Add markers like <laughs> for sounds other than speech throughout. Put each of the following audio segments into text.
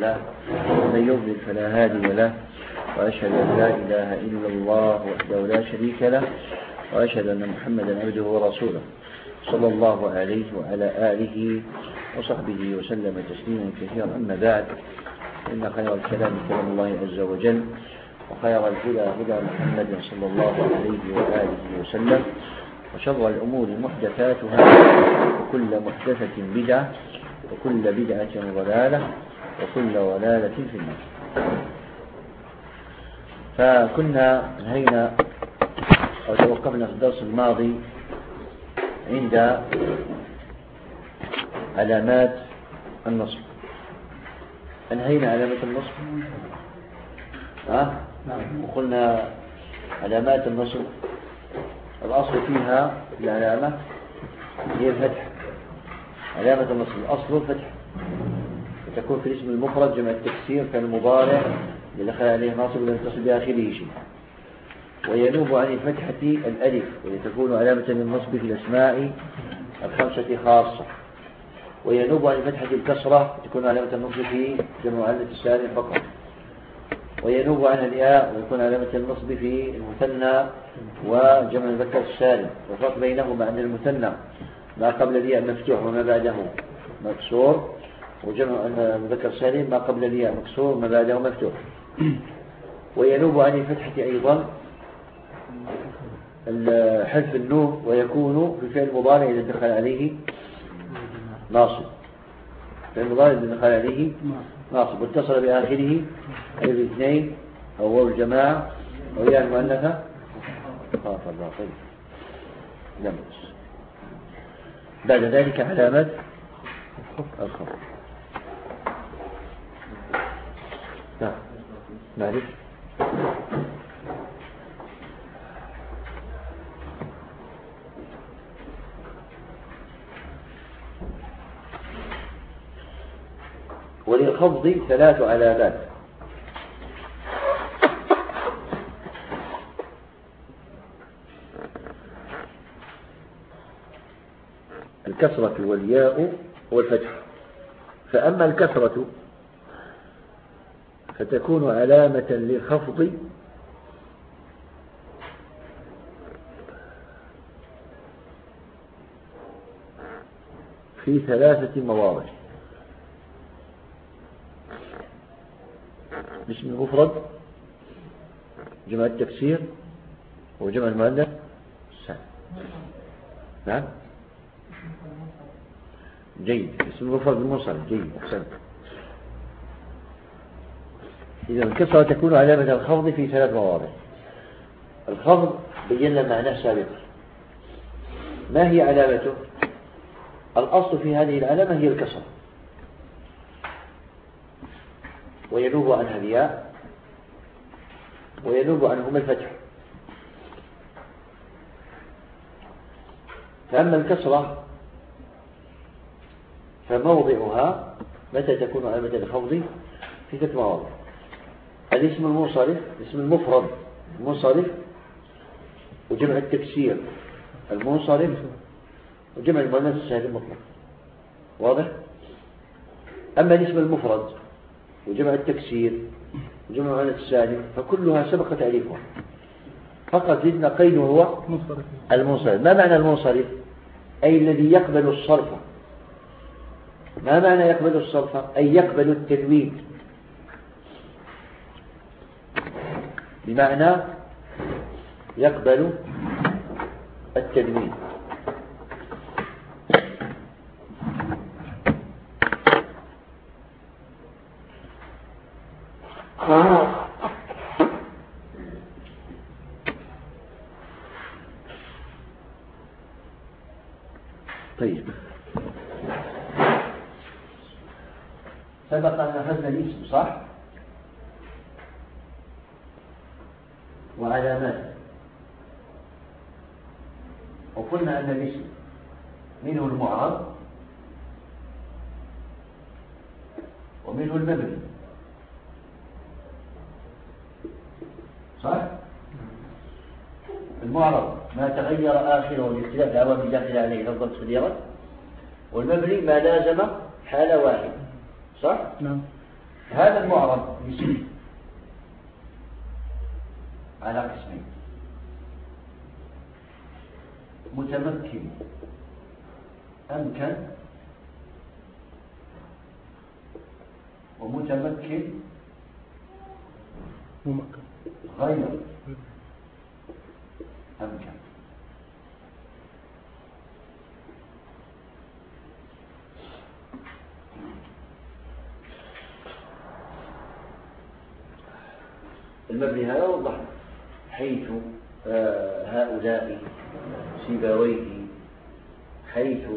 له ومن يضلل فلا هادي له وأشهد أن لا إله إلا الله وحده لا شريك له وأشهد أن محمدا عبده ورسوله صلى الله عليه وعلى آله وصحبه وسلم تسليما كثيرا. أما بعد إن خير الكلام كلام الله عز وجل وخير الهدى هدى محمد صلى الله عليه وآله وسلم وشر الأمور محدثاتها وكل محدثة بدعة وكل بدعة ضلالة وكل ضلالة في النار. فكنا انهينا أو توقفنا في الدرس الماضي عند علامات النصب. انهينا علامة النصب؟ ها؟ وقلنا علامات النصب. الأصل فيها العلامة هي الفتح. علامة النصب الأصل الفتح وتكون في الاسم المفرد جمع التكسير كالمضارع لدخل عليه ناصب ولم تصل بآخره شيء. وينوب عن الفتحة الألف وتكون علامة للنصب في الأسماء الخمسة خاصة. وينوب عن الفتحة الكسرة تكون علامة النصب في جمع علامة السالم فقط. وينوب عنها الياء ويكون علامة النصب في المثنى وجمع المذكر السالم. والفرق بينهما أن المثنى ما قبل الياء مفتوح وما بعده مكسور. وجمع المذكر السالم ما قبل الياء مكسور وما بعده مفتوح. وينوب عن الفتحة أيضا حذف النون ويكون في فعل المضارع إذا دخل عليه ناصب. فعل المضارع إذا دخل عليه ناصب. واتصل بآخره أي الاثنين أو واو الجماعة أو ياء المؤنثة. خاف الله طيب نمس بعد ذلك علامة الخوف نعم. معلش وللخفض ثلاث علامات. الكسرة والياء والفتح. فأما الكسرة فتكون علامة للخفض في ثلاثة مواضع. اسم المفرد جمع التكسير وجمع المؤنث نعم؟ جيد. اسم المفرد المنصرف جيد أحسنت. إذا الكسرة تكون علامة الخفض في ثلاث مواضع الخفض بينا معناه سابقا ما هي علامته؟ الأصل في هذه العلامة هي الكسرة. وينوب عنها الياء وينوب عنهما الفتح. فأما الكسرة فموضعها متى تكون علامة الخفض؟ في ثلاث مواضع. الاسم المنصرف اسم المفرد. المنصرف وجمع التكسير. المنصرف وجمع المؤنث السهل المطلق. واضح؟ أما الاسم المفرد وجمع التكسير وجمع المؤنث السالم فكلها سبق تعريفها فقط زدنا قيد هو المنصرف. ما معنى المنصرف؟ أي الذي يقبل الصرف. ما معنى يقبل الصرف؟ أي يقبل التنوين بمعنى يقبل التنوين طيب سبق أن أخذنا الاسم صح وعلامات وقلنا أن الاسم منه المعرض ومنه المبني صح المعرض ما تغير آخره لاختلاف العوامل داخل عليه لفظة تغيرت والمبني ما لازم حالة واحدة. صح؟ نعم. هذا المعرض يسير على قسمين. متمكن. أمكن. ومتمكن. ممكن. غير. أمكن. المبني هذا وضح حيث آه، هؤلاء سيبويه حيث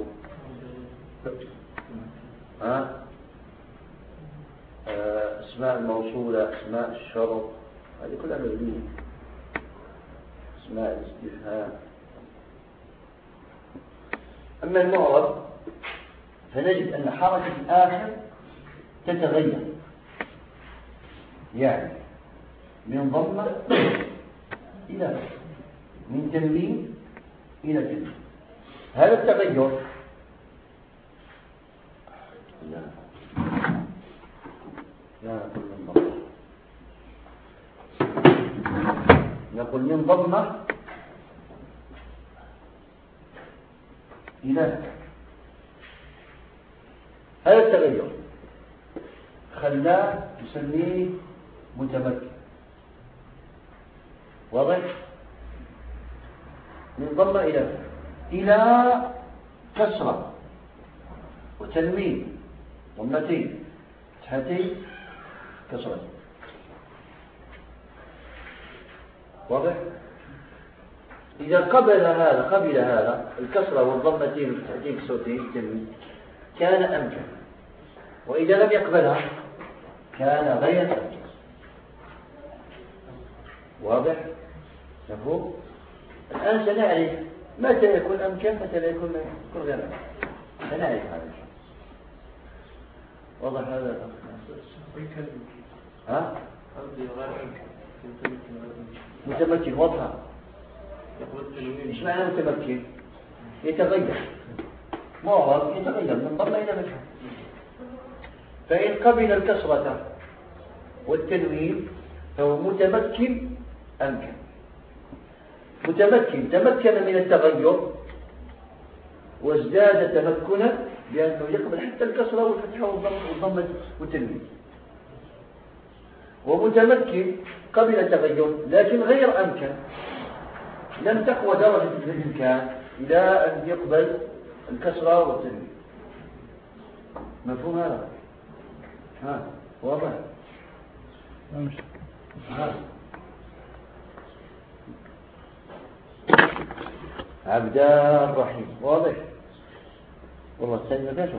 ها آه، أسماء الموصولة أسماء الشرط هذه كلها مبنية. أسماء الاستفهام. أما المعرب فنجد أن حركة الآخر تتغير. يعني من ضمة إلى من تنوين إلى تنوين هذا التغير. لا لا نقول من ضمة نقول من ضمة إلى هذا التغير. خلاه نسميه متمكن. واضح؟ من ضمة إلى إلى كسرة وتنمين ضمتين فتحتين كسرة واضح؟ إذا قبل هذا قبل هذا الكسرة والضمتين والفتحتين كسرتين تنمين كان أمكن. وإذا لم يقبلها كان غير أمكن. واضح؟ مفهوم؟ الآن سنعرف متى يكون أمكن متى لا يكون غير. أمكن سنعرف هذا واضح هذا؟ ها؟ متمكن واضحة. إيش معنى متمكن؟ يتغير. معرض يتغير. من ضمن إلى مجهول فإن قبل الكسرة والتنوين فهو متمكن أمكن. متمكن تمكن من التغير وازداد تمكنا بأنه يقبل حتى الكسرة والفتحة والضمة والتنوين ومتمكن قبل التغير لكن غير أمكن. لم تقوى درجة الإمكان إلى أن يقبل الكسرة والتنوين مفهوم هذا؟ ها واضح؟ ها. عبدا الرحيم واضح؟ والله الثاني ما فيهاش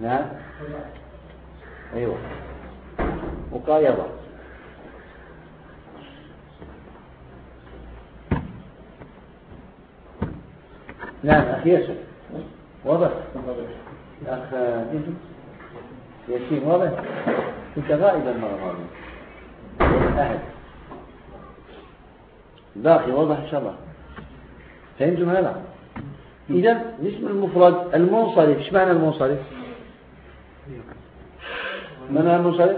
نعم؟ أيوه. مقايضة نعم أخي ياسر واضح؟ أخ ياسين واضح؟ كنت غائبا ماضية أحد باقي واضح إن شاء الله. فهمتم هذا؟ إذا اسم المفرد المنصرف إيش معنى المنصرف؟ معنى المنصرف؟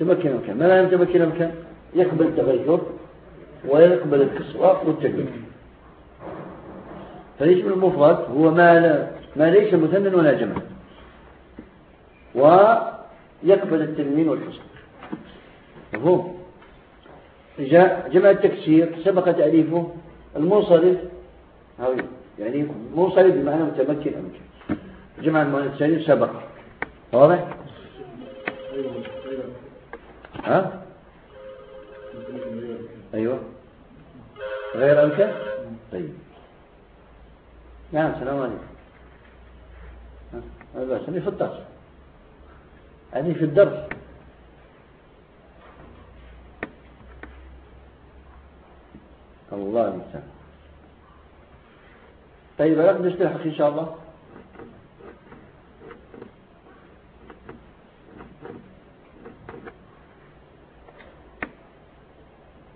تمكن المكان ما معنى تمكن المكان يقبل التغير ويقبل الكسوة والتجميل فالاسم المفرد هو ما, لا ما ليس مثنى ولا جمع. ويقبل التنوين والحصن مفهوم؟ جاء جمع التكسير سبق تعريفه المنصرف. يعني منصرف بمعنى متمكن أمكن جمع المؤنث سبق. واضح؟ ها؟ أيوة. غير أمكن طيب. نعم سلام عليكم. هذا بس في الدرس هذه في الدرس. الله المستعان. طيب هلا نستلحق إن شاء الله؟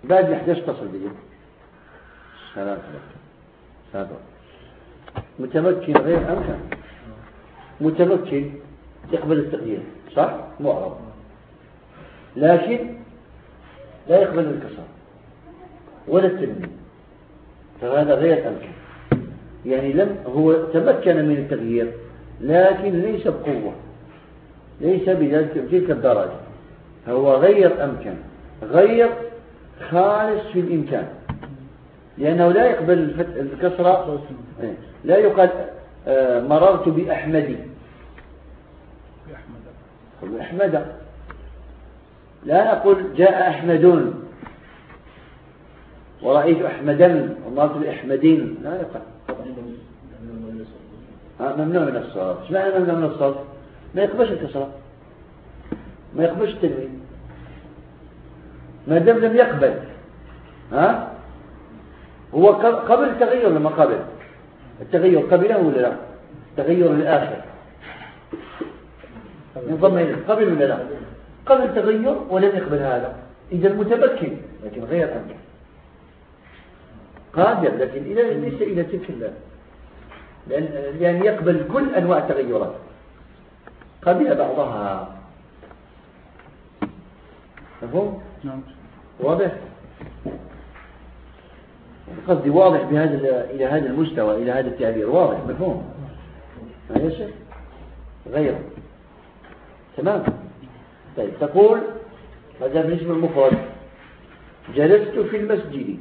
بعد 11 تصل بي سلام. سلام. متمكن غير أمكن. متمكن يقبل التغيير صح؟ معرب لكن لا يقبل الكسر ولا التنمية فهذا غير أمكن يعني لم هو تمكن من التغيير لكن ليس بقوة ليس بتلك الدرجة. هو غير أمكن غير خالص في الإمكان. لأنه لا يقبل الكسرة. إيه. لا يقال آه، مررت بأحمدي. بأحمد. لا نقول جاء أحمدون. ورأيت أحمدا ومررت بأحمدين لا يقال ممنوع من الصرف إيش معنى ممنوع من الصرف ما يقبلش الكسرة. ما يقبلش التنوين. ما دام لم يقبل ها؟ هو قبل التغير لما قبل؟ التغير قبله ولا لا؟ تغير الآخر ينضم إليه قبل ولا لا؟ قبل التغير ولم يقبل هذا. إذا متمكن لكن غير أمكن قادر لكن إلى ليس إلى تلك الله لأن, لأن يقبل كل أنواع التغيرات. قبل بعضها. مفهوم؟ نعم. واضح؟ قصدي واضح بهذا إلى هذا المستوى إلى هذا التعبير. واضح مفهوم؟ ما يصير غيره تمام. طيب تقول هذا بالنسبة المفرد جلست في المسجد.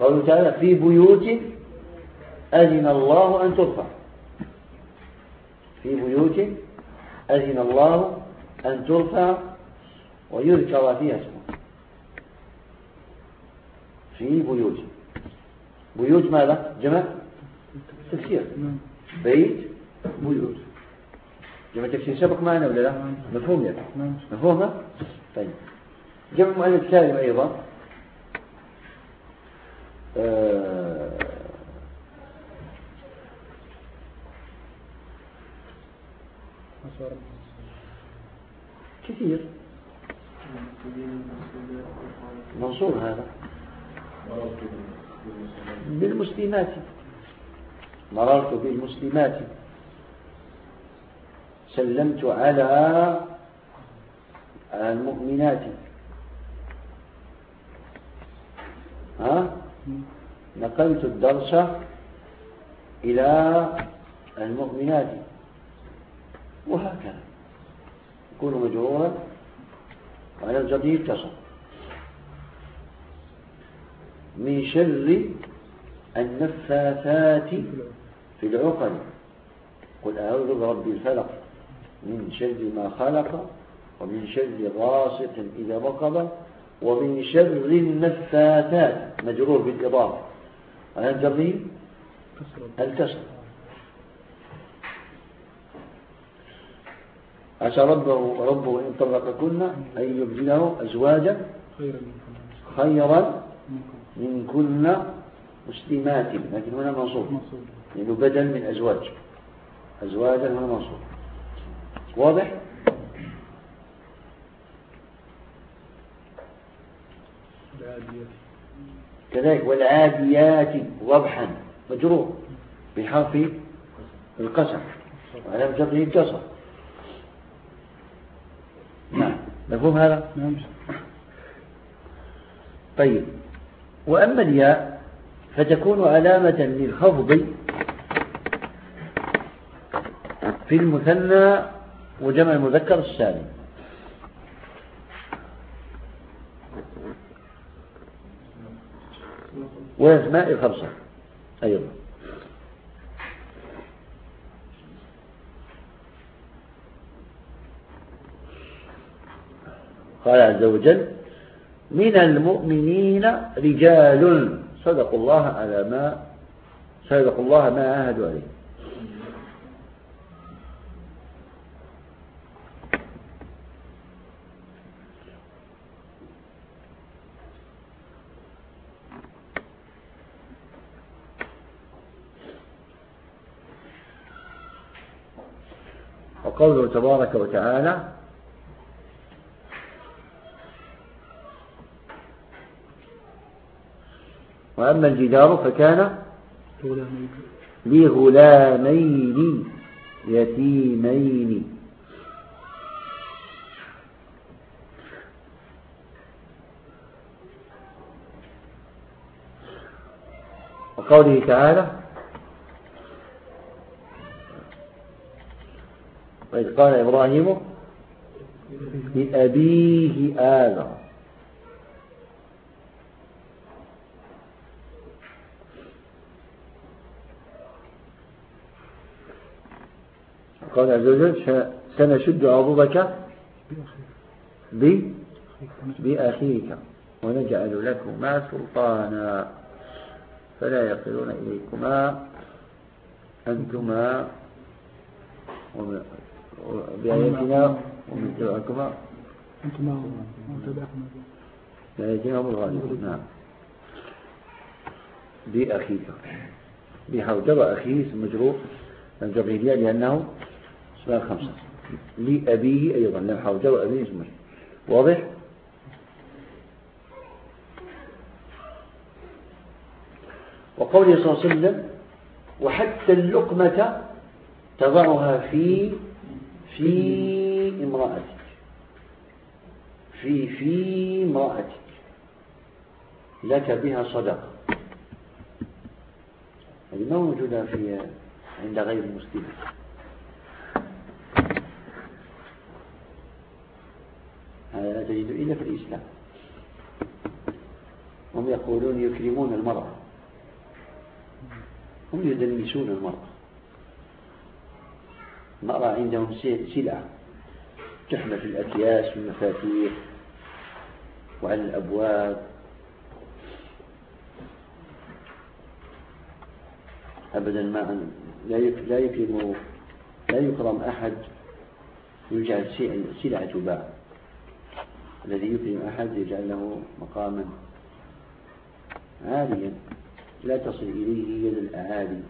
قوله تعالى في بيوت أذن الله أن ترفع. في بيوت أذن الله أن ترفع ويذكر فيها اسمه. في بيوت. بيوت ماذا؟ جمع تفسير. بيت بيوت. جمع تفسير سبق معنا ولا لا؟ مفهوم يعني مفهوم؟ طيب. جمع مؤنث سالم أيضا. كثير. منصور هذا. بالمسلمات. مررت بالمسلمات. سلمت على المؤمنات. ها؟ نقلت الدرس إلى المؤمنات. وهكذا. يكون مجرورا وعلى الجديد تصل من شر النفاثات في العقد قل أعوذ برب الفلق. من شر ما خلق ومن شر غاسق إذا وقب ومن شر النفاثات. مجرور بالإضافة. على الجري الكسر عسى ربه ربه إن طلقكن أن يبدله أزواجا خيرا من كن مسلمات. لكن هنا منصوب. لأنه بدل من أزواج. أزواجا هنا منصوب. واضح؟ كذلك والعاديات وضحا مجرور بحرف القسم وعلى جره الكسر نعم. مفهوم هذا؟ نعم. طيب. وأما الياء فتكون علامة للخفض في المثنى وجمع المذكر السالم. والأسماء الخمسة أيضا. قال عز وجل من المؤمنين رجال صدقوا الله على ما صدقوا الله ما عاهدوا عليه. وقوله تبارك وتعالى وأما الجدار فكان لغلامين يتيمين. وقوله تعالى وإذ قال إبراهيم لأبيه آذر. قال عز وجل سنشد عضدك بأخيك ونجعل لكما سلطانا فلا يصلون إليكما أنتما بآياتنا ومن تبعكما أنتما بآياتنا هم الغالبون نعم. بأخيك بحوجر أخيه اسم مجروح الجبريلية لأنه سؤال خمسة. لأبيه أيضا لأن حوجر أبيه اسم مجروح. واضح؟ وقوله صلى الله عليه وسلم وحتى اللقمة تضعها في في امرأتك. في في امرأتك. لك بها صدقة. هذه ما موجودة في عند غير المسلمين هذا لا تجد إلا في الإسلام. هم يقولون يكرمون المرأة. هم يدنسون المرأة. المرأة عندهم سلعة تحمل في الأكياس والمفاتيح وعلى الأبواب. أبدا ما لا لا يكرم لا يكرم أحد يجعل سلعة تباع الذي يكرم أحد يجعل له مقاما عاليا. لا تصل إليه يد الأعالي.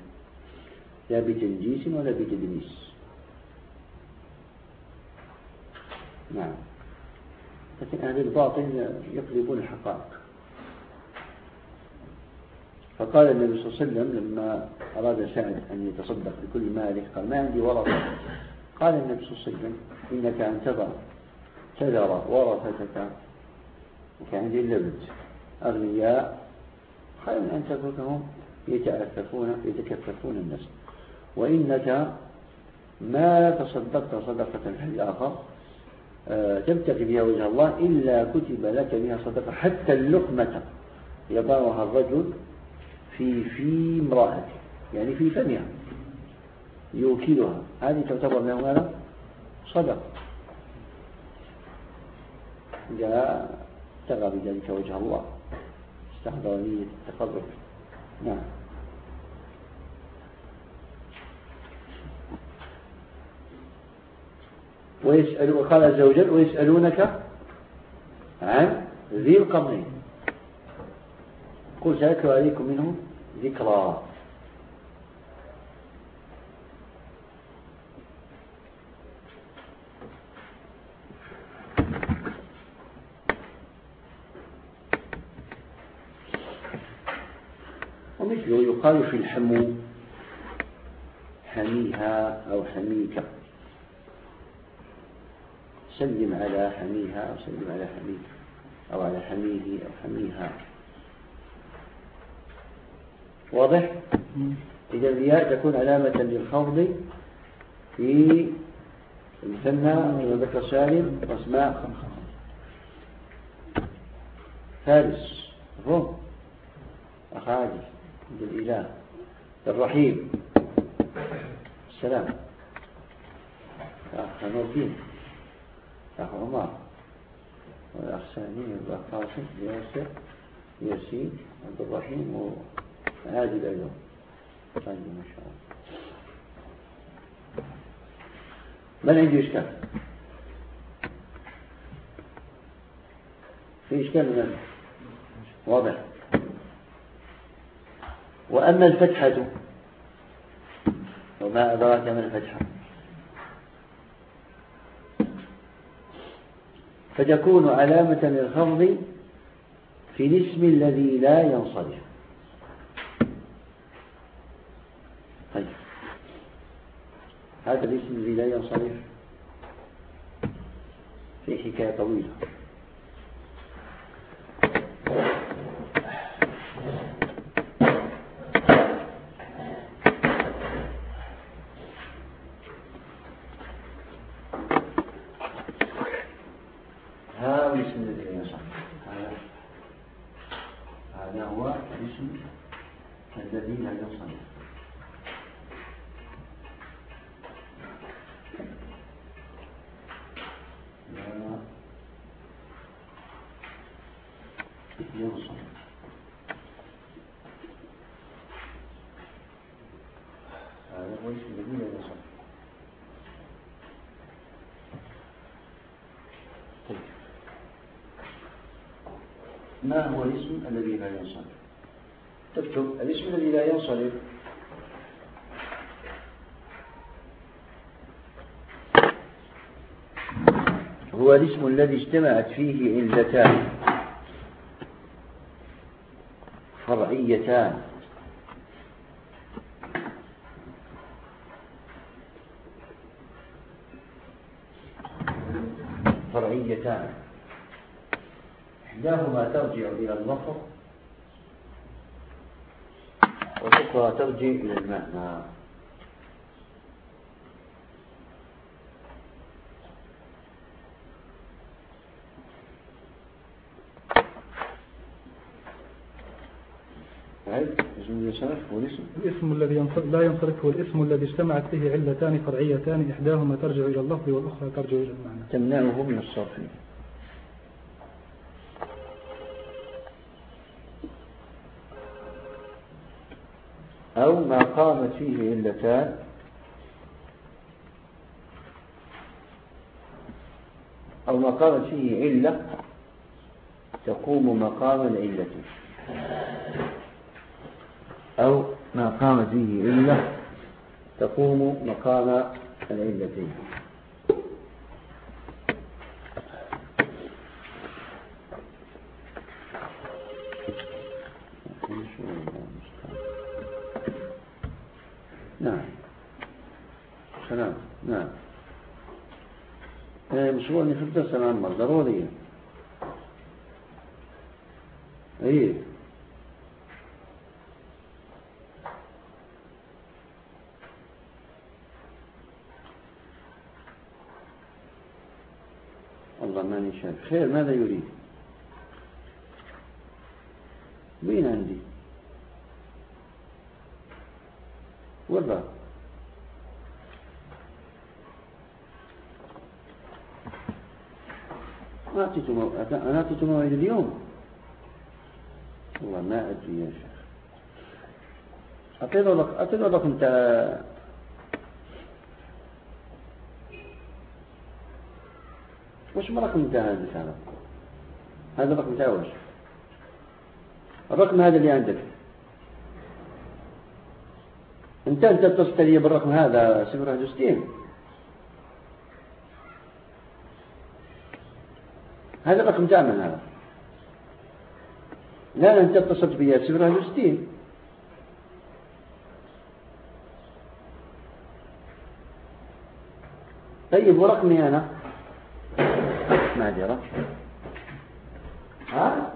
لا بتنجيس ولا بتدنيس. نعم. لكن أهل الباطل يقلبون الحقائق. فقال النبي صلى الله عليه وسلم لما أراد سعد أن يتصدق بكل ماله قال ما عندي ورثة. قال النبي صلى الله عليه وسلم إنك أن تذر تذر ورثتك وكان اللبد. أغنياء خير أن تتركهم يتأففون يتكففون الناس. وإنك ما تصدقت صدقة في الآخر تبتغي بها وجه الله إلا كتب لك بها صدقة. حتى اللقمة يضعها الرجل في في امرأته يعني في فمها يوكلها. هذه تعتبر له ماذا صدقة. إذا ابتغى بذلك وجه الله استحضر نية التقرب نعم. ويسأل وقال عز وجل ويسألونك عن ذي القرنين. قل سأتلو عليكم منه ذكرى. ومثله يقال في الحمو حميها أو حميك سلم على حميها أو سلم على حميك أو على حميه أو حميها. واضح؟ إذا الياء تكون علامة للخفض في المثنى كما ذكر سالم وأسماء. فارس مفهوم أخ عادل عند الإله الرحيم. السلام. أخ نور الدين أخ عمر والأخ سامي والأخ قاسم ياسر ياسين عبد الرحيم وعادل أيضا طيب ما شاء الله من عنده إشكال في إشكال من واضح وأما الفتحة وما أدراك ما الفتحة فتكون علامة للخفض في الاسم الذي لا ينصرف. طيب. هذا الاسم الذي لا ينصرف. في حكاية طويلة. ما هو الاسم الذي لا ينصرف؟ تكتب الاسم الذي لا ينصرف. هو الاسم الذي اجتمعت فيه علتان فرعيتان. إحداهما ترجع إلى اللفظ والأخرى ترجع إلى المعنى الاسم؟ الذي لا ينصرف هو الاسم الذي اجتمعت فيه علتان فرعيتان إحداهما ترجع إلى اللفظ والأخرى ترجع إلى المعنى. تمنعه من الصرف أو ما قامت فيه علتان أو ما قامت فيه علة تقوم مقام العلة. أو ما قامت فيه علة تقوم مقام العلتين نعم سلام نعم إيه، مشروع في الدرس العامة ضروري إيه. والله ماني شايف خير ماذا يريد؟ وين عندي؟ والله ما أعطيته موعد اليوم. ما أدري يا شيخ. أعطيته لك أعطيته لك أنت. وش رقم أنت هذا هذا هذا الرقم انت وش؟ الرقم هذا اللي عندك. انت أنت اتصلت لي بالرقم هذا صفر واحد وستين. هذا الرقم تامن هذا. لا انت اتصلت بي واحد وستين طيب ورقمي أنا. معذرة. ها؟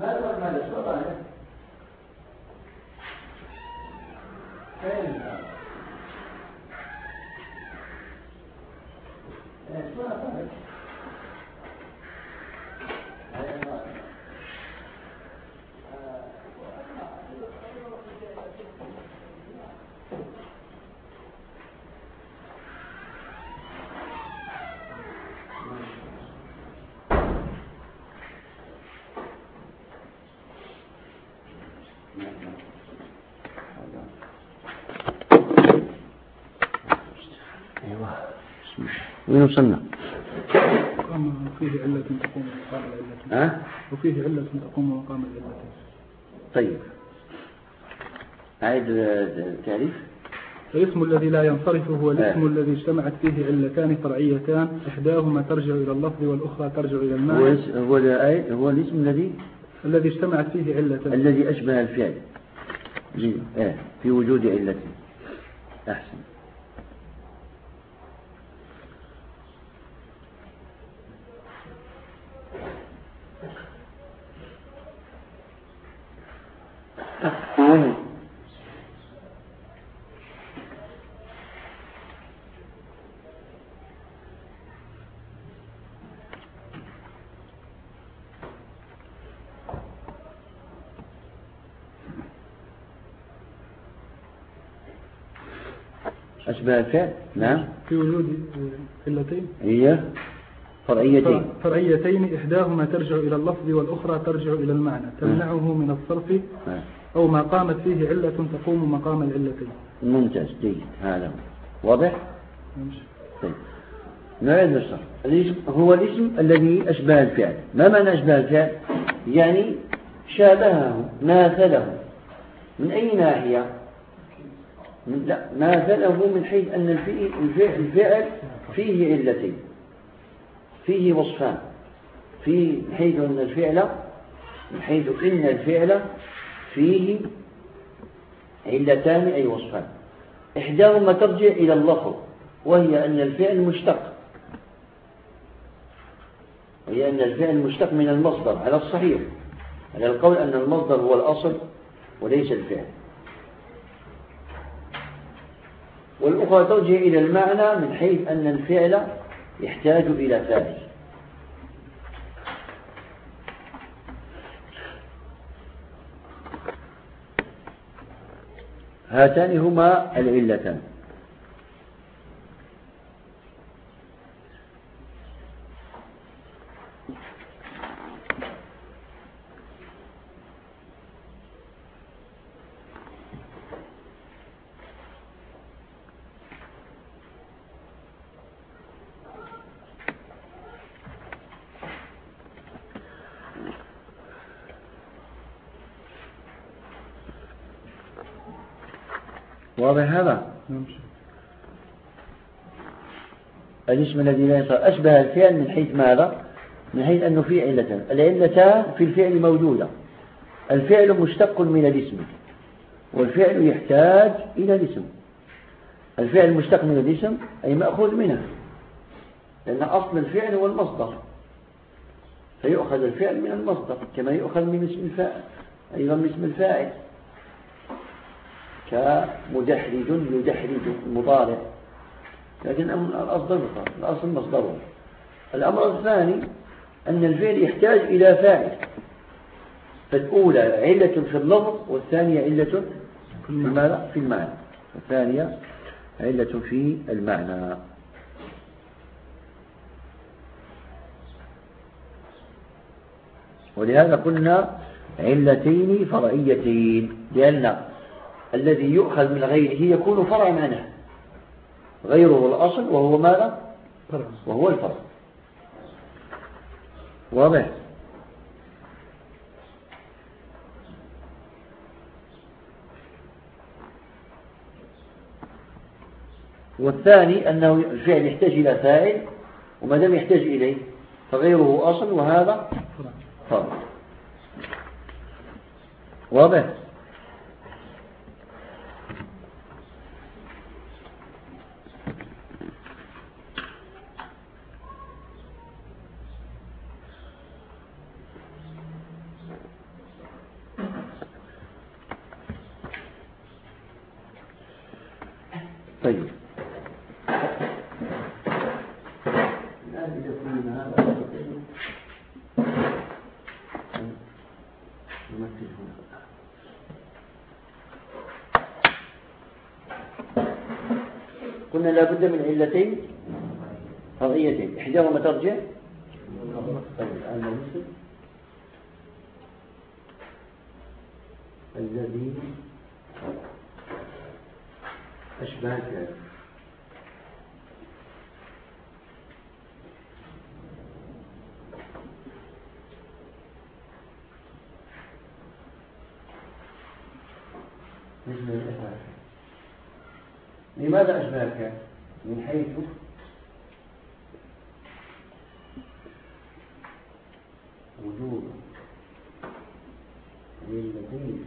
هذا الرقم شو فين وين وصلنا وفيه علة تقوم مقام العلة أه؟ وفيه علة تقوم مقام العلة. طيب. أعيد التعريف. الاسم الذي لا ينصرف هو الاسم آه. الذي اجتمعت فيه علتان فرعيتان. إحداهما ترجع إلى اللفظ والأخرى ترجع إلى المعنى. هو, هو الاسم الذي الذي اجتمعت فيه علتان. الذي أشبه الفعل. جيد. إيه في وجود علة. أحسن. نعم. في وجود علتين هي فرعيتين. فرعيتين إحداهما ترجع إلى اللفظ والأخرى ترجع إلى المعنى نعم. تمنعه من الصرف نعم. أو ما قامت فيه علة تقوم مقام العلتين. ممتاز جيد. هذا واضح؟ طيب. نعيد الشرح الاسم هو الاسم الذي أشبه الفعل. ما معنى أشبه الفعل؟ يعني شابهه ماثله من أي ناحية؟ من لا ماثله من حيث أن الفعل فيه علتين. فيه وصفان. في حيث أن الفعل من حيث إن الفعل فيه علتان أي وصفان. إحداهما ترجع إلى اللفظ وهي أن الفعل مشتق. وهي أن الفعل مشتق من المصدر على الصحيح. على القول أن المصدر هو الأصل وليس الفعل. والأخرى ترجع إلى المعنى من حيث أن الفعل يحتاج إلى فاعل هاتان هما العلتان. واضح هذا. الاسم الذي لا يصير أشبه الفعل من حيث ماذا؟ من حيث أنه في علتان العلتان في الفعل موجودة. الفعل مشتق من الاسم. والفعل يحتاج إلى الاسم. الفعل مشتق من الاسم أي مأخوذ منه لأن أصل الفعل هو المصدر. فيؤخذ الفعل من المصدر كما يؤخذ من اسم الفاعل. أيضا من اسم الفاعل. كمدحرج يدحرج المضارع لكن الأصل الأصل مصدره الأمر الثاني أن الفعل يحتاج إلى فاعل. فالأولى علة في اللفظ والثانية علة في المعنى. في المعنى. الثانية علة في المعنى. ولهذا قلنا علتين فرعيتين لأن الذي يؤخذ من غيره يكون فرعا عنه غيره الأصل وهو ماذا؟ وهو الفرع. واضح؟ والثاني أنه الفعل يحتاج إلى فاعل وما دام يحتاج إليه فغيره أصل وهذا فرع. واضح؟ قلنا لا بد من علتين فرعيتين. إحداهما ترجع. الذي أشباه الفعل مثل الإفعال لماذا الفعل؟ من حيث وجود. علتين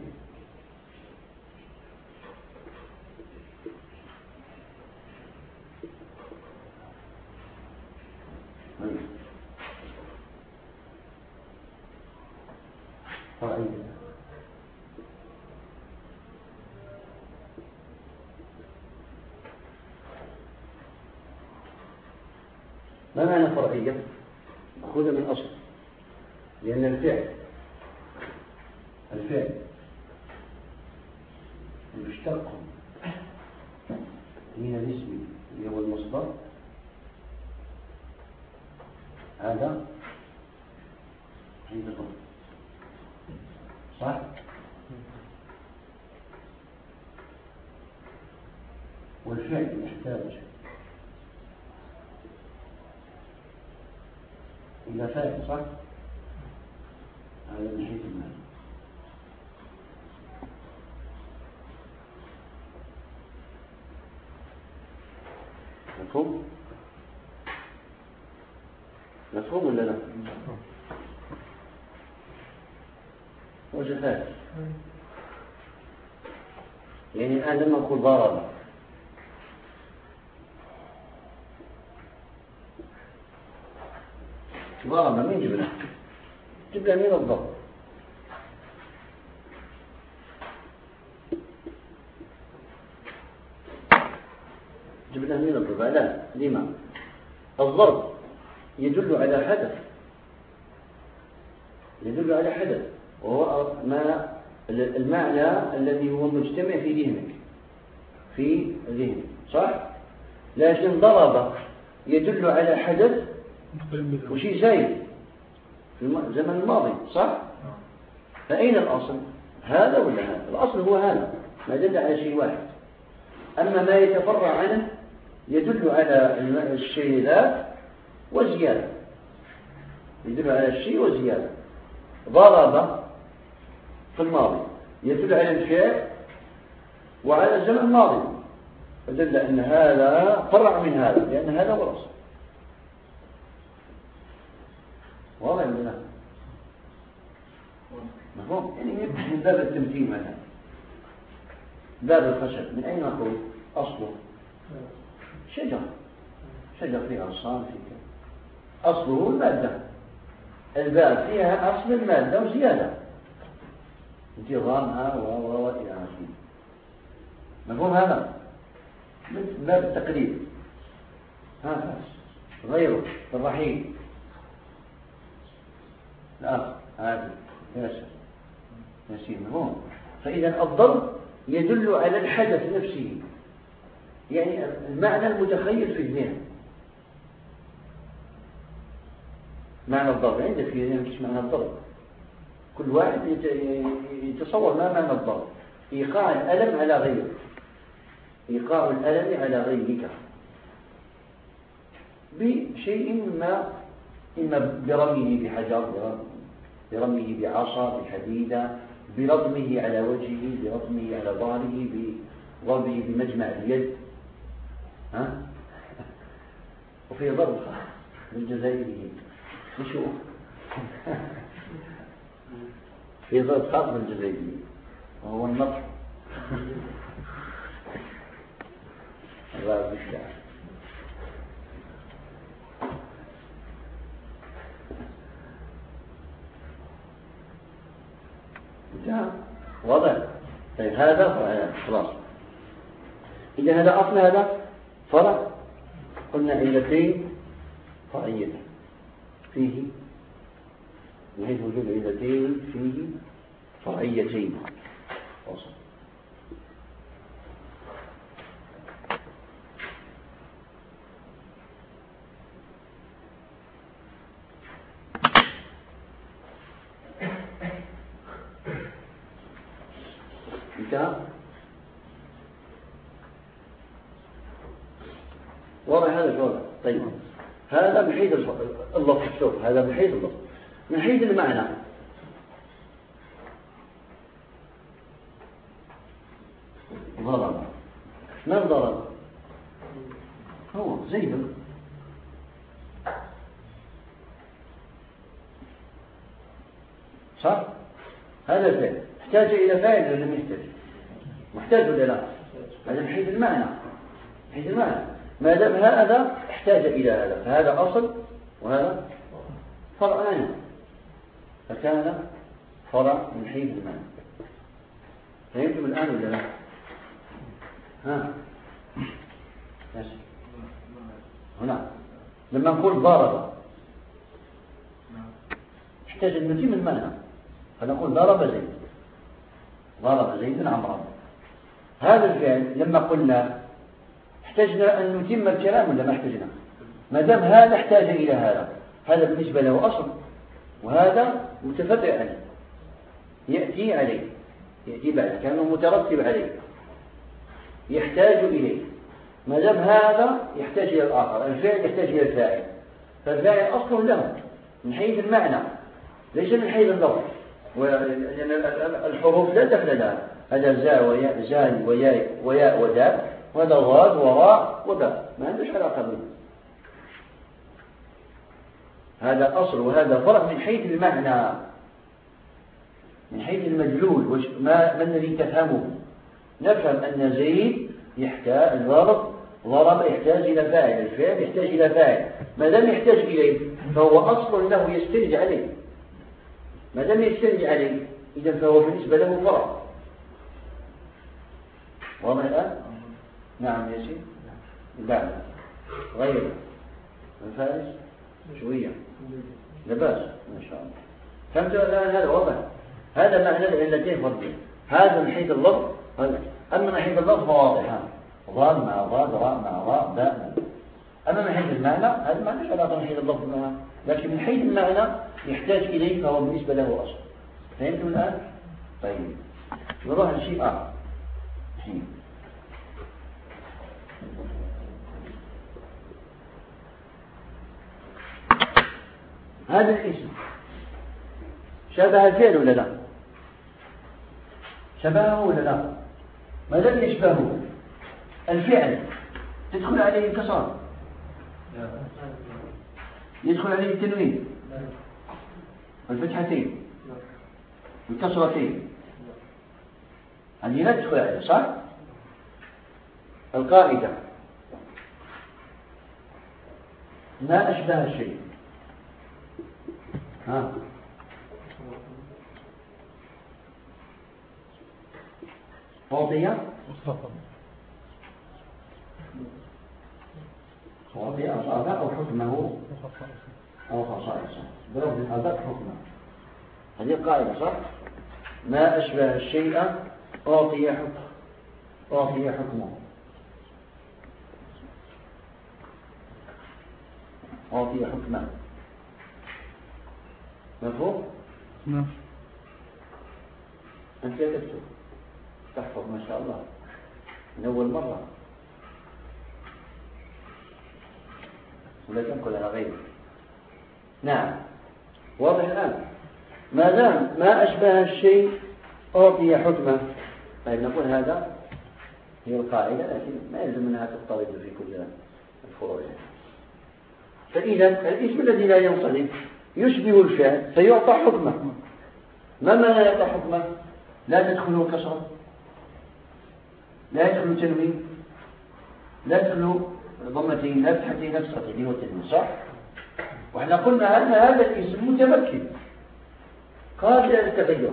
فرعية ما معنى فرعية؟ مأخوذة من أصل لأن الفعل الفعل المشتق من الاسم اللي هو المصدر هذا عند الضم صح؟ والفعل يحتاج إلى فاعل صح؟ هذا من حيث المال مفهوم؟ مفهوم ولا لا؟ وجه يعني الآن لما نقول ضرب ضرب مين جبنا؟ جبنا مين الضرب؟ جبنا مين الضرب؟ لا لما؟ الضرب يدل على حدث. يدل على حدث. وهو ما المعنى الذي هو مجتمع في ذهنك. في ذهنك. صح؟ لكن ضرب يدل على حدث وشيء زايد. في الزمن الماضي. صح؟ فأين الأصل؟ هذا ولا هذا؟ الأصل هو هذا. ما دل على شيء واحد. أما ما يتفرع عنه يدل على الشيء ذات وزيادة. يدل على الشيء وزيادة. ضرب في الماضي. يدل على الفعل وعلى الزمن الماضي. فدل أن هذا فرع من هذا لأن هذا هو الأصل. واضح ولا مفهوم؟ يعني من باب التمثيل مثلا. باب الخشب. من أين نقول أصله؟ شجر. شجر فيه أغصان فيه أصله المادة. الباب فيها أصل المادة وزيادة. انتظامها و إلى آخره. مفهوم هذا؟ من باب التقليد ها غيره الرحيم الأخ هذا ياسر. ياسين مفهوم. فإذا الضرب يدل على الحدث نفسه. يعني المعنى المتخيل في الذهن. معنى الضرب عندك في ذهنك معنى الضرب كل واحد يتصور ما معنى الضرب إيقاع الألم على غيرك. إيقاع الألم على غيرك. بشيء ما إما برميه بحجر برميه بعصا بحديدة برضمه على وجهه برضمه على ظهره بضربه بمجمع اليد. ها؟ <laughs> وفي ضرب للجزائريين نشوف في ضرب خاص بالجزائريين وهو النطق الرابع الشعر انتهى واضح. طيب هذا خلاص. إذا هذا أصل هذا فرع. قلنا علتين فرعيتين فيه من حيث وجود علتين فيه فرعيتين. وصل انتهى واضح هذا الجواب طيب هذا من حيث اللفظ شوف هذا من حيث اللفظ من حيث المعنى. ضرب من ضرب هو زيد. صح؟ هذا الفعل احتاج إلى فاعل ولا لم يحتاج؟ محتاج ولا لا؟ هذا من حيث المعنى. حيث المعنى. ما دام هذا احتاج إلى هذا. فهذا أصل وهذا فرع عنه فكان فرع من حيث المعنى فهمتم الآن ولا لا؟ ها. بس هنا. لما نقول ضرب. احتاج أن نتم المعنى فنقول ضرب زيد. ضرب زيد عمرا هذا الفعل لما قلنا احتجنا أن نتم الكلام ولا ما احتجنا ما دام هذا احتاج إلى هذا. هذا بالنسبة له أصل وهذا متفرع عليه. يأتي عليه يأتي بعد كأنه مترتب عليه. يحتاج إليه. ما دام هذا يحتاج إلى الآخر الفعل يحتاج إلى الفاعل. فالفاعل أصل له من حيث المعنى ليس من حيث اللفظ. الحروف لا دخل لها. هذا زا وياء زاي وياء وياء وداء وهذا ضاد وراء وباء ما عندوش علاقة به هذا أصل وهذا فرق من حيث المعنى من حيث المدلول ما, ما الذي تفهمه؟ نفهم أن زيد يحتاج الضرب ضرب يحتاج إلى فاعل الفعل يحتاج إلى فاعل. ما دام يحتاج إليه فهو أصل له يستند عليه. ما دام يستند عليه إذا فهو بالنسبة له فرع. واضح الآن؟ نعم يا سيدي. بعد غير. الفارس شوية. لباس ما شاء الله. فهمت الآن هذا واضح. هذا معنى العلتين فرقين هذا من حيث اللفظ. أما من حيث اللفظ فواضح. ضاد مع ضاد راء مع راء باء أما من حيث المعنى هذا ما ليس علاقة من حيث اللفظ معه لكن من حيث المعنى يحتاج إليه فهو بالنسبة له أصل. فهمتم الآن؟ طيب. نروح لشيء آخر. هذا الاسم شبه الفعل ولا لا؟ شبهه ولا لا؟ ما لم يشبهه. الفعل. تدخل عليه الكسر يدخل عليه التنوين. الفتحتين الكسرتين هذه لا تدخل عليه صح؟ القاعدة. ما أشبه الشيء؟ ها. فاضية؟ فاضية أصابع أو حكمه. أو خصائصه. بلغ الأداء حكمه. هذه القاعدة صح؟ ما أشبه الشيء أعطي حكم أعطي حكمه. أعطي حكمه. مفهوم؟ نعم. أنت تكتب تحفظ ما شاء الله. من أول مرة. ولا تنقل على غيره نعم. واضح الآن. ما دام ما أشبه الشيء أعطي حكمة. طيب نقول هذا هي القاعدة لكن ما يلزم أنها تضطرد في كل الفروع. فإذا الاسم الذي لا ينصرف يشبه الفعل فيعطى حكمه. ما معنى يعطى حكمه؟ لا تدخله كسرة لا يدخل تنوين لا يدخل ضمتين لا فتحتين لا فتحتين هو التنوين صح؟ وإحنا قلنا أن هذا الاسم متمكن. قابل للتغير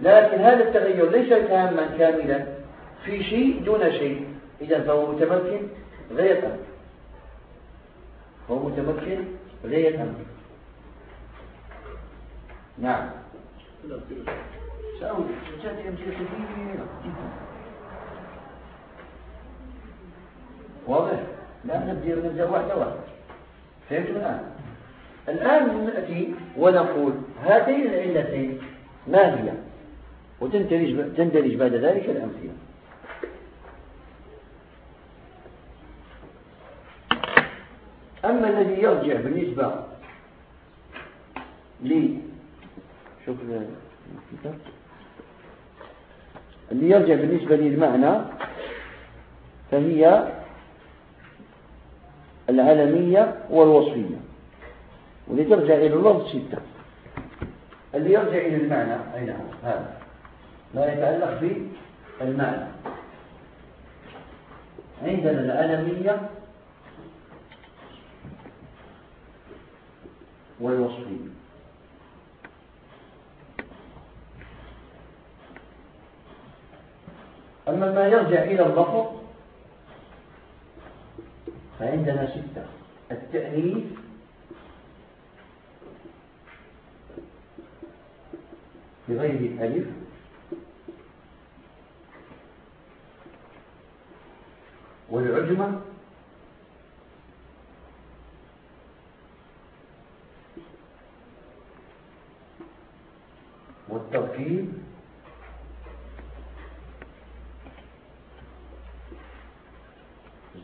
لكن هذا التغير ليس تاما كاملا في شيء دون شيء. إذا فهو متمكن غير أمر فهو متمكن غير أمر نعم. سأقول أمثلة كثيرة جدا واضح؟ لا نبدأ نبدأ واحدة واحدة. فهمت الآن؟ الآن نأتي ونقول هاتين العلتين ما هي؟ وتندرج تندرج بعد ذلك الأمثلة. أما الذي يرجع بالنسبة لي شوف الكتاب اللي يرجع بالنسبة للمعنى فهي العالمية والوصفية. واللي ترجع إلى اللفظ ستة اللي يرجع إلى المعنى أين هو هذا. ما يتعلق بالمعنى. عندنا العالمية والوصفية. أما ما يرجع إلى اللفظ فعندنا ستة التأنيث بغير الألف والعجمة والتركيب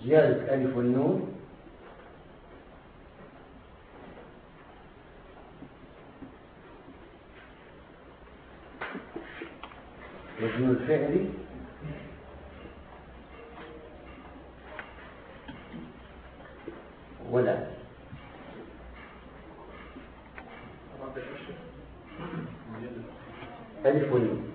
زيادة ألف والنون. وزن الفعل ولا. ألف ونون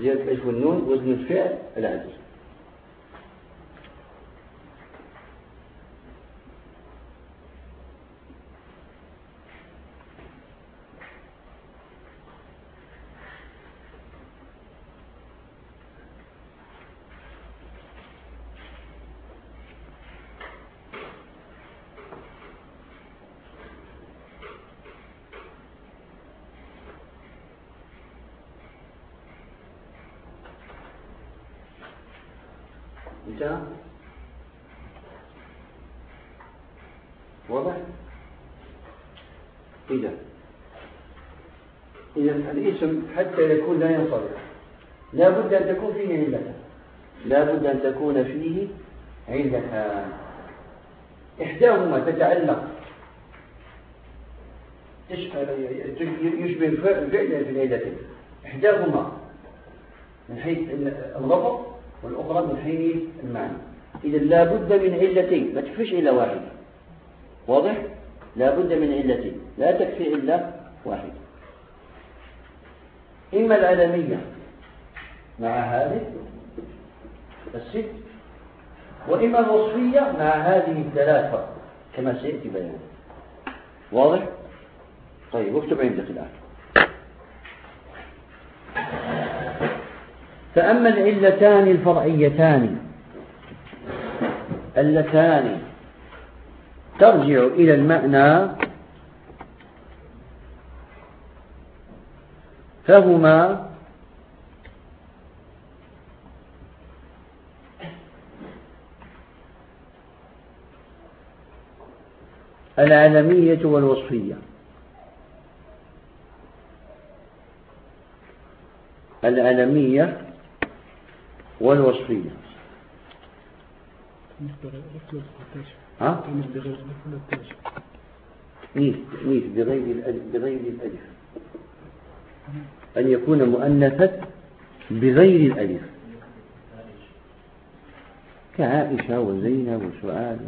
زيادة الألف والنون وزن الفعل العدل انتهى واضح؟ إذا إذا الاسم حتى يكون لا ينصرف. لا بد أن تكون فيه علة. لا بد أن تكون فيه علة. إحداهما تتعلق. يشبه الفعل في العلتين إحداهما من حيث اللفظ والأخرى من حيث المعنى. إذا لا بد من علتين. ما تكفيش إلا واحدة. واضح؟ لا بد من علتين لا تكفي إلا واحدة إما العالمية مع هذه الست وإما الوصفية مع هذه الثلاثة كما سيأتي بيانه واضح؟ طيب اكتب عندك الآن فأما العلتان الفرعيتان اللتان ترجع إلى المعنى فهما العالمية والوصفية. العالمية والوصفية. ها؟ ميت ميت بغير بغير الألف. أن يكون مؤنثا بغير الألف. كعائشة وزينب وسؤال.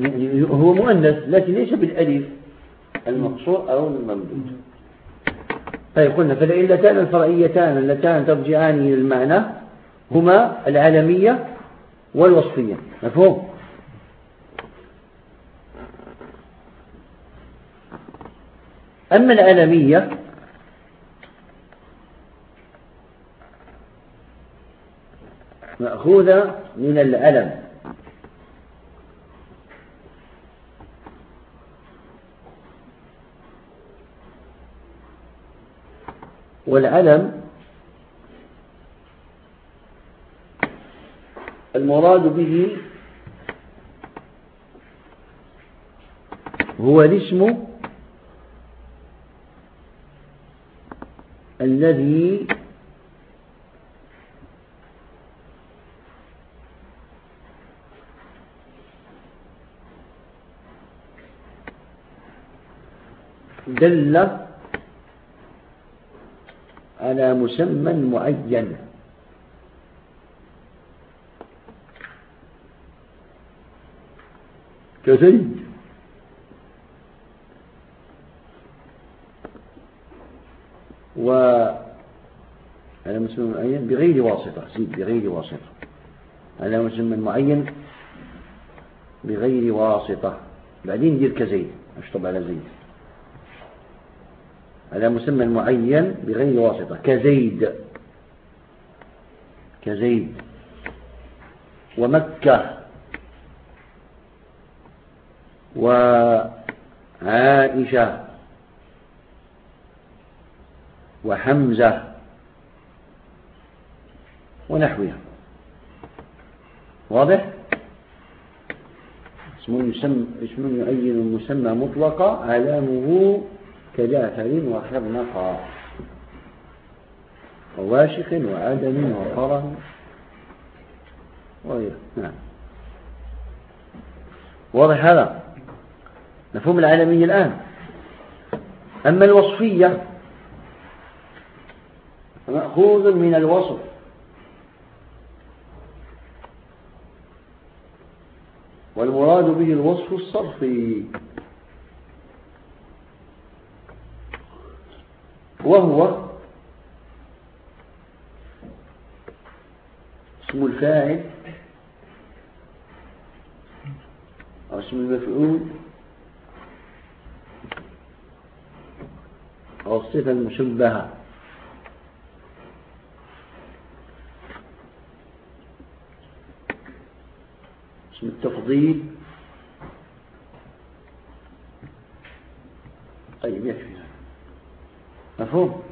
يعني هو مؤنث لكن ليس بالألف. المقصور أو الممدود. طيب قلنا فالعلتان الفرعيتان اللتان ترجعان إلى المعنى هما العالمية والوصفية. مفهوم؟ أما العالمية مأخوذة من العلم والعلم المراد به هو الاسم الذي دل على مسمى معين. كزيد مسمى معين؟ بغير واسطة. بغير واسطة. على مسمى معين بغير واسطة. بعدين دير كزيد. اشطب على زيد؟ على مسمى معين بغير واسطة. كزيد. كزيد. ومكة. وعائشة. وحمزة ونحوها. واضح؟ اسم يسمى اسم يعين مسمى مطلقة علامه كجعفر وخرنقا وواشق وعدم وقره. نعم. واضح هذا. مفهوم العالمية الآن. أما الوصفية مأخوذ من الوصف. والمراد به الوصف الصرفي. وهو اسم الفاعل أو اسم المفعول أو الصفة المشبهة. اسم التفضيل طيب يكفي. مفهوم؟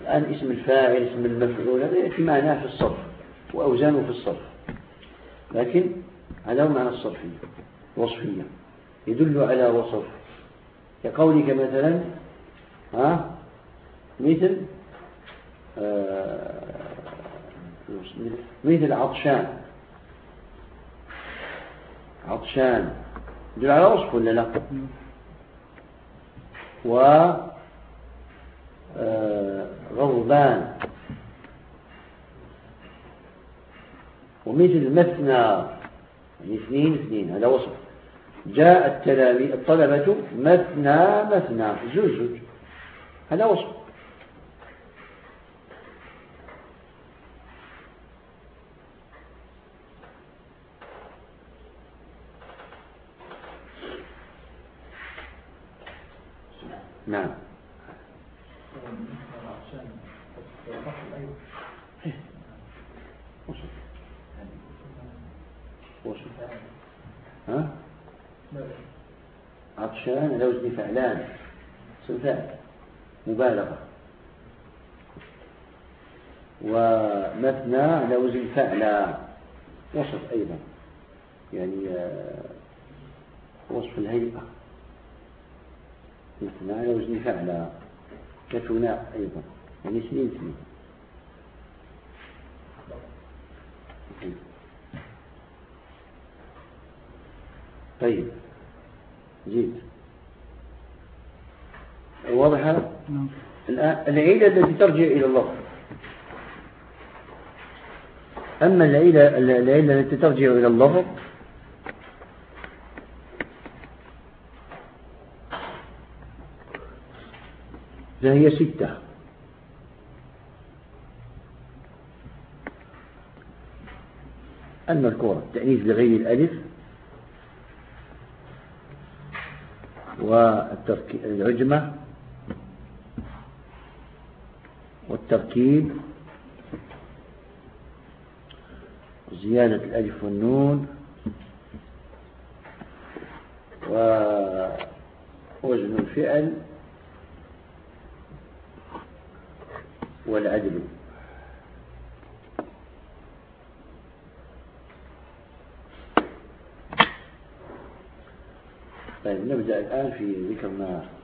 الآن اسم الفاعل اسم المفعول هذا يكفي معناه في الصرف وأوزانه في الصرف. لكن هذا معنى الصرفية وصفية يدل على وصف. كقولك مثلا ها مثل آه مثل عطشان. عطشان. يدل على وصف ولا لا؟ و آه، غضبان. ومثل مثنى يعني اثنين اثنين هذا وصف. جاء التلاميذ الطلبة مثنى مثنى زوج زوج. هذا وصف نعم ها؟ عطشان على وزن فعلان اسم فعل مبالغة. ومثنى على وزن فعلا وصف أيضا. يعني آه، وصف الهيئة. مثنى على وزن فعلا كثناء أيضا. يعني سنين سنين طيب. زيد واضح هذا العيلة التي ترجع إلى الله. أما العيلة, العيلة التي ترجع إلى اللفظ فهي ستة. المذكورة التأنيث بغير الألف والعجمة والتركيب زيادة الألف والنون. ووزن الفعل. والعدل. طيب نبدأ الآن في ذكر ما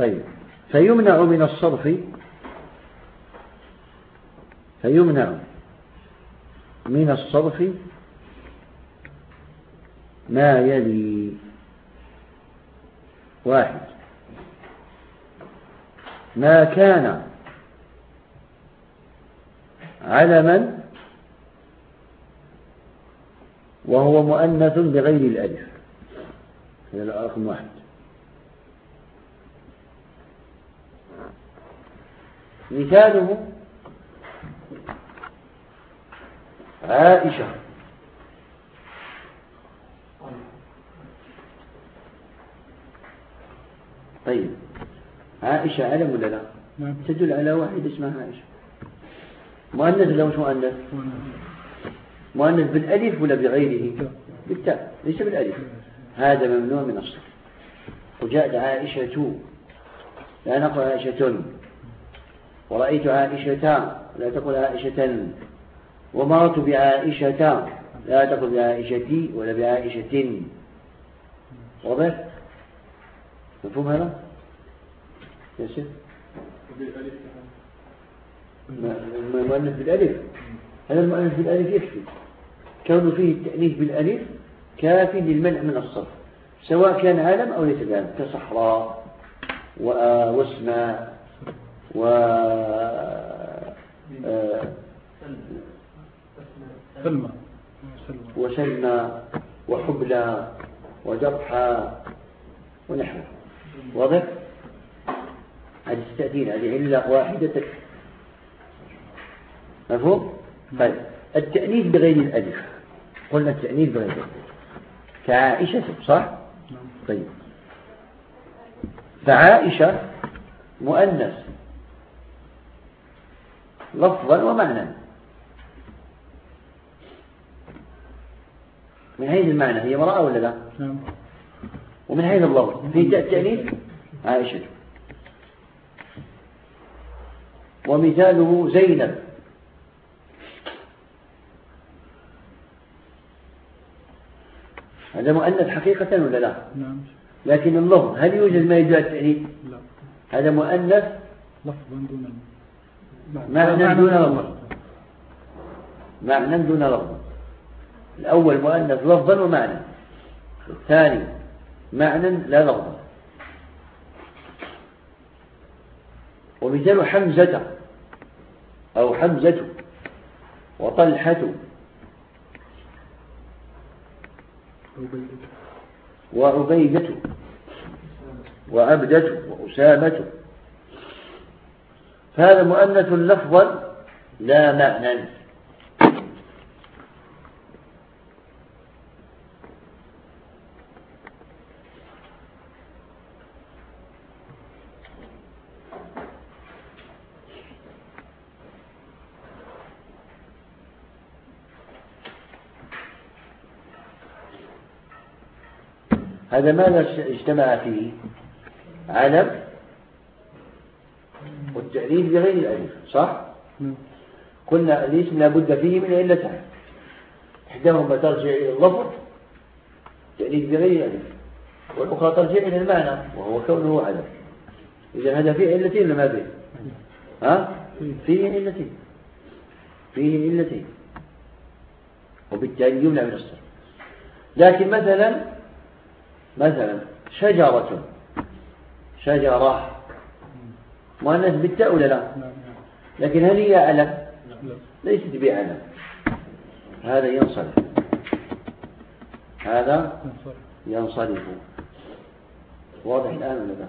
طيب. فيمنع من الصرف. فيمنع من الصرف ما يلي واحد. ما كان علما وهو مؤنث بغير الألف. هذا رقم واحد. مثاله عائشة. طيب عائشة علم ولا لا؟ نعم. تدل على واحد اسمها عائشة. مؤنث ولا مش مؤنث؟ مؤنث بالألف ولا بغيره؟ بالتاء. ليس بالألف. هذا ممنوع من الصرف وجاءت عائشة. لا نقول عائشة ورأيت عائشة لا تقول عائشة. ومرت بعائشة لا تقول بعائشتي ولا بعائشة. واضح؟ مفهوم هذا؟ يا شيخ. المؤنث بالألف. هذا المؤنث بالألف يكفي. كون فيه التأنيث بالألف كاف للمنع من الصرف سواء كان عالم أو ليس بعالم كصحراء واسماء. و سلمى. وسلمى وحبلى وجرحى ونحوه. واضح؟ هذه التأثير هذه علة واحدة. مفهوم؟ طيب. التأنيث بغير الألف. قلنا التأنيث بغير الألف. كعائشة صح؟ طيب. فعائشة مؤنث. لفظا ومعنى. من حيث المعنى هي امرأة ولا لا؟ نعم. ومن حيث اللفظ في تأنيث؟ عائشة ومثاله زينب. هذا مؤنث حقيقة ولا لا؟ نعم. لكن اللفظ هل يوجد ما يدل على التأنيث؟ لا. هذا مؤنث لفظا دون معنى دون لفظ معنى دون لفظ الأول مؤنث لفظا ومعنى. الثاني معنى لا لفظا ومثال حمزة أو حمزة وطلحة وعبيدة وعبدة وأسامة. فهذا مؤنث لفظا لا معنى. هذا ماذا اجتمع فيه. علم والتأليف بغير الألف صح؟ نعم. قلنا الاسم لابد فيه من علتين إحداهما ترجع إلى اللفظ تأليف بغير الألف والأخرى ترجع إلى المعنى وهو كونه علم. إذا هذا فيه علتين لما فيه؟ ها؟ فيه علتين. فيه علتين. وبالتالي يمنع من الصرف. لكن مثلا مثلا شجرة. شجرة مؤنث بالتاء ولا لا؟ لكن هل هي علم ليست بعلم هذا ينصرف. هذا ينصرف. واضح الآن ولا لا؟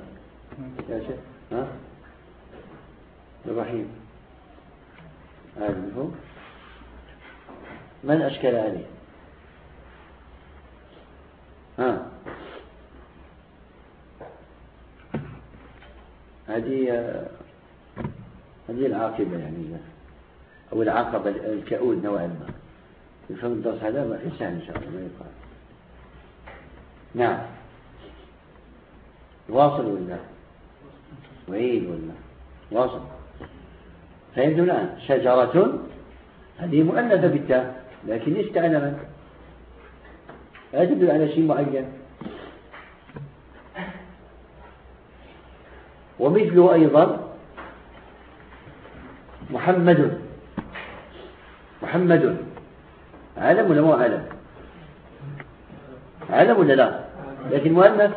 يا شيخ. ها؟ الرحيم. هذا مفهوم من أشكل عليه ها؟ هذه هذه العاقبة يعني أو العقبة الكؤود نوعا ما. يفهم الدرس هذا؟ ما إنسان إن شاء الله ما يقال. نعم. واصل ولا وعيد ولا واصل. فهمتم الآن شجرة هذه مؤنثة بالتاء لكن ليست علما لا تدل على شيء معين. ومثله أيضا محمد. محمد. علم ولا مو علم علم ولا لا؟ لكن مؤنث؟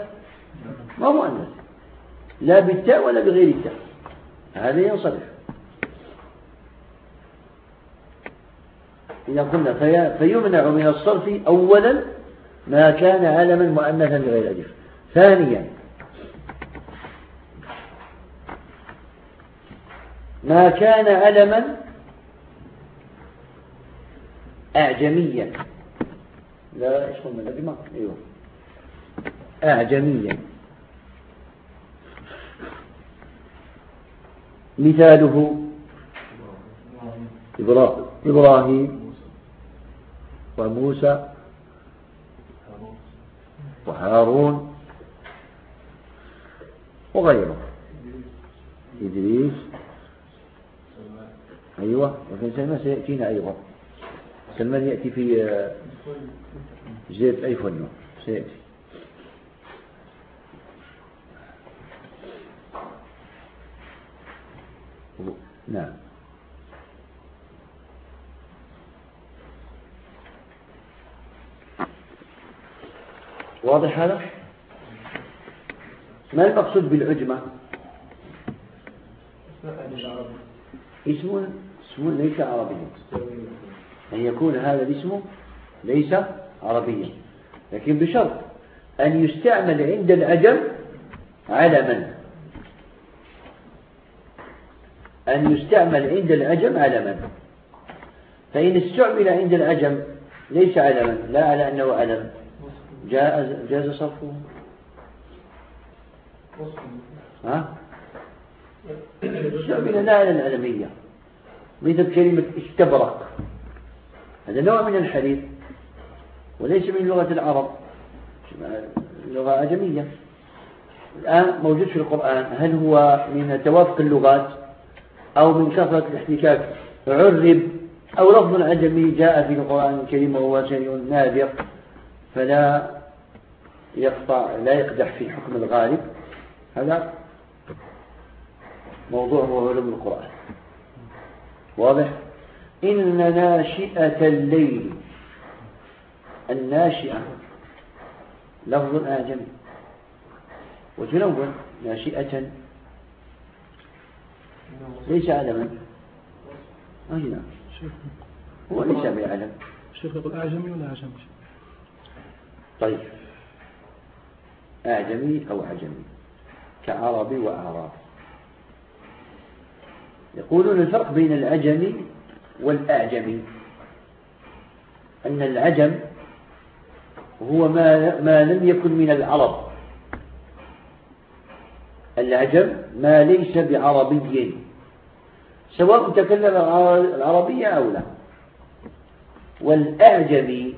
ما مؤنث. لا بالتاء ولا بغير التاء. هذا ينصرف. إذا قلنا فيمنع من الصرف أولا ما كان علما مؤنثا بغير ألف. ثانيا ما كان علما أعجميا. لا إيش قلنا الأجمع أيوه. أعجميا. مثاله إبراهيم. وموسى. وهارون. وغيره. إدريس. أيوة وفي سلمان سيأتينا أيضا. سلمان يأتي في زيت أي فنو سيأتي. نعم. واضح هذا؟ ما المقصود بالعجمة؟ اسم اسم ليس عربيا. أن يكون هذا الاسم ليس عربيا. لكن بشرط أن يستعمل عند العجم علما. أن يستعمل عند العجم علما. فإن استعمل عند العجم ليس علما. لا على أنه علم. جاز, جاز صرفه. ها؟ استعمل لا على العلمية مثل كلمة استبرق. هذا نوع من الحديث وليس من لغة العرب لغة أجمية. الآن موجود في القرآن هل هو من توافق اللغات أو من كثرة الاحتكاك؟ عرب أو لفظ عجمي جاء في القرآن الكريم وهو شيء نادر فلا يقطع لا يقدح في حكم الغالب. هذا موضوع هو علم القرآن. واضح؟ إن ناشئة الليل. الناشئة. لفظ آجمي وتنون ناشئة. ليس علما أي نعم هو ليس بعلم. الشيخ يقول أعجمي ولا أعجمي؟ طيب. أعجمي أو عجمي كعربي وأعراب. يقولون الفرق بين العجمي والأعجمي أن العجم هو ما, ما لم يكن من العرب. العجم ما ليس بعربي. سواء تكلم العربية أو لا. والأعجمي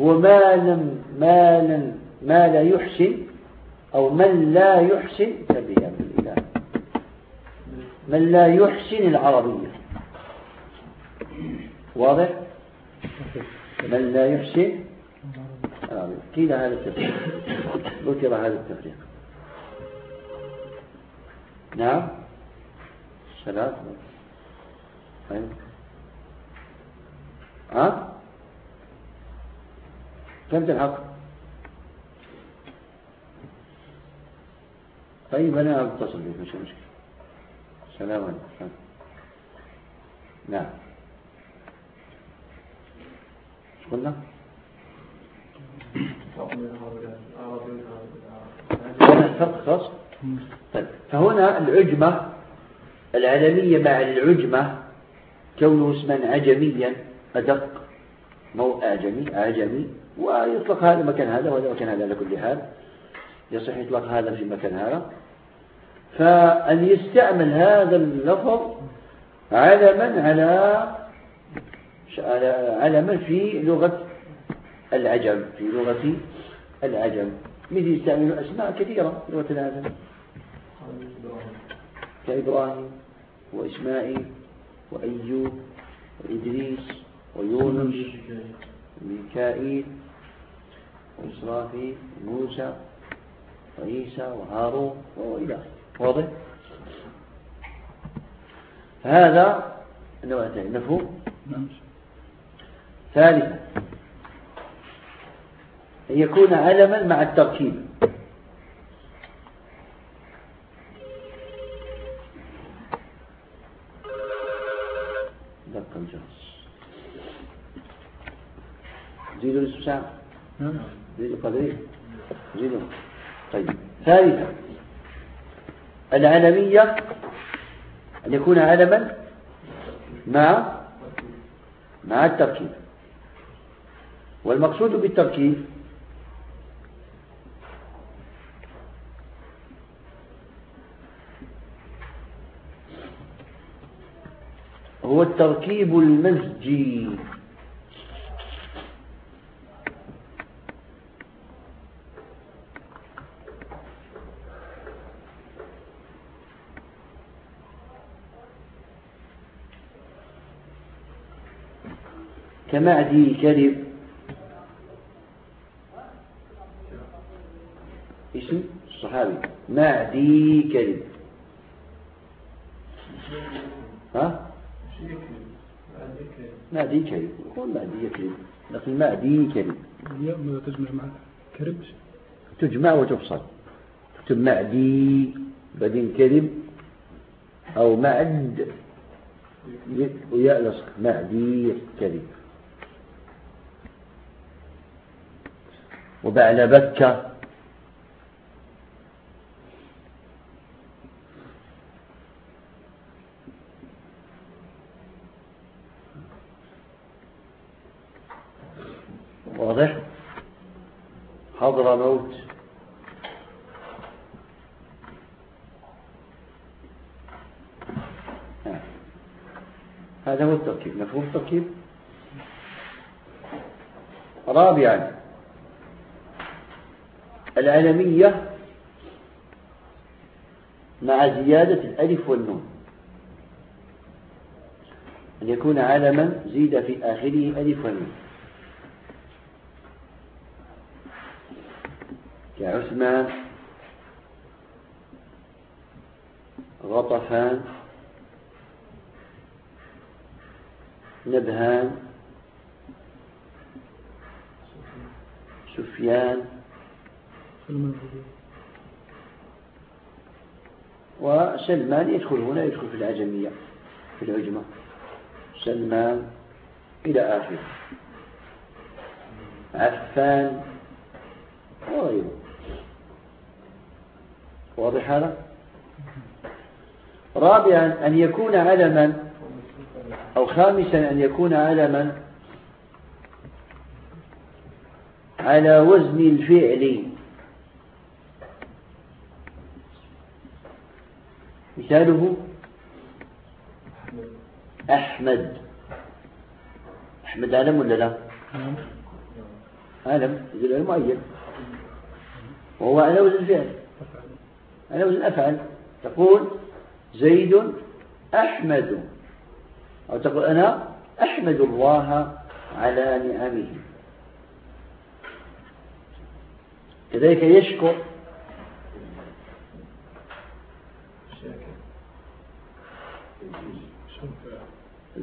هو ما لم ما لم ما لا يحسن أو من لا يحسن تبيا. بالإله من لا يحسن العربية. واضح؟ من لا يحسن العربية. قيل هذا التفريق. ذكر هذا التفريق. نعم؟ ثلاث أيوة ها؟ كم تلحق؟ طيب أنا أتصل بك مش مشكلة. السلام عليكم. نعم. إيش قلنا؟ فرق خاص. طيب. فهنا العجمة العلمية مع العجمة كونه اسما عجميا أدق. مو أعجمي أعجمي ويطلق هذا مكان هذا وهذا مكان هذا على كل حال. يصح يطلق هذا في مكان هذا. فأن يستعمل هذا اللفظ علما على علما في لغة العجم في لغة العجم. مثل يستعمل أسماء كثيرة في لغة العجم. كإبراهيم وإسماعيل وأيوب وإدريس ويونس وميكائيل وإسرافيل وموسى وعيسى وهارون وإلى واضح؟ هذا نوعتين مفهوم؟ نعم. ثالثا أن يكون علما مع التركيب. دق الجرس زيدوا الاسم نعم. زيدوا قدرين. زيدوا. طيب ثالثا العلمية أن يكون علما مع مع التركيب. والمقصود بالتركيب؟ هو التركيب المزجي كمعدي كلب اسم الصحابي. معدي كلب ها؟ معدي كلب يقول معدي كلب لكن معدي كلب ماذا تجمع مع كرب تجمع وتفصل. تكتب معدي بعدين كلب أو معد وياء لصق معدي كلب وبعلبكة واضح؟ حضر موت. هذا هو التركيب مفهوم التركيب؟ رابعا. العلمية مع زيادة الألف والنون. أن يكون علما زيد في آخره ألف ونون كعثمان غطفان نبهان سفيان وسلمان يدخل هنا يدخل في العجمية في العجمة. سلمان إلى آخره. عفان وغيره. واضح هذا؟ رابعا أن يكون علما أو خامسا أن يكون علما على وزن الفعل. مثاله أحمد. أحمد علم ولا لا؟ علم يدل على معين وهو على وزن الفعل. على وزن أفعل تقول زيد أحمد. أو تقول أنا أحمد الله على نعمه. كذلك يشكر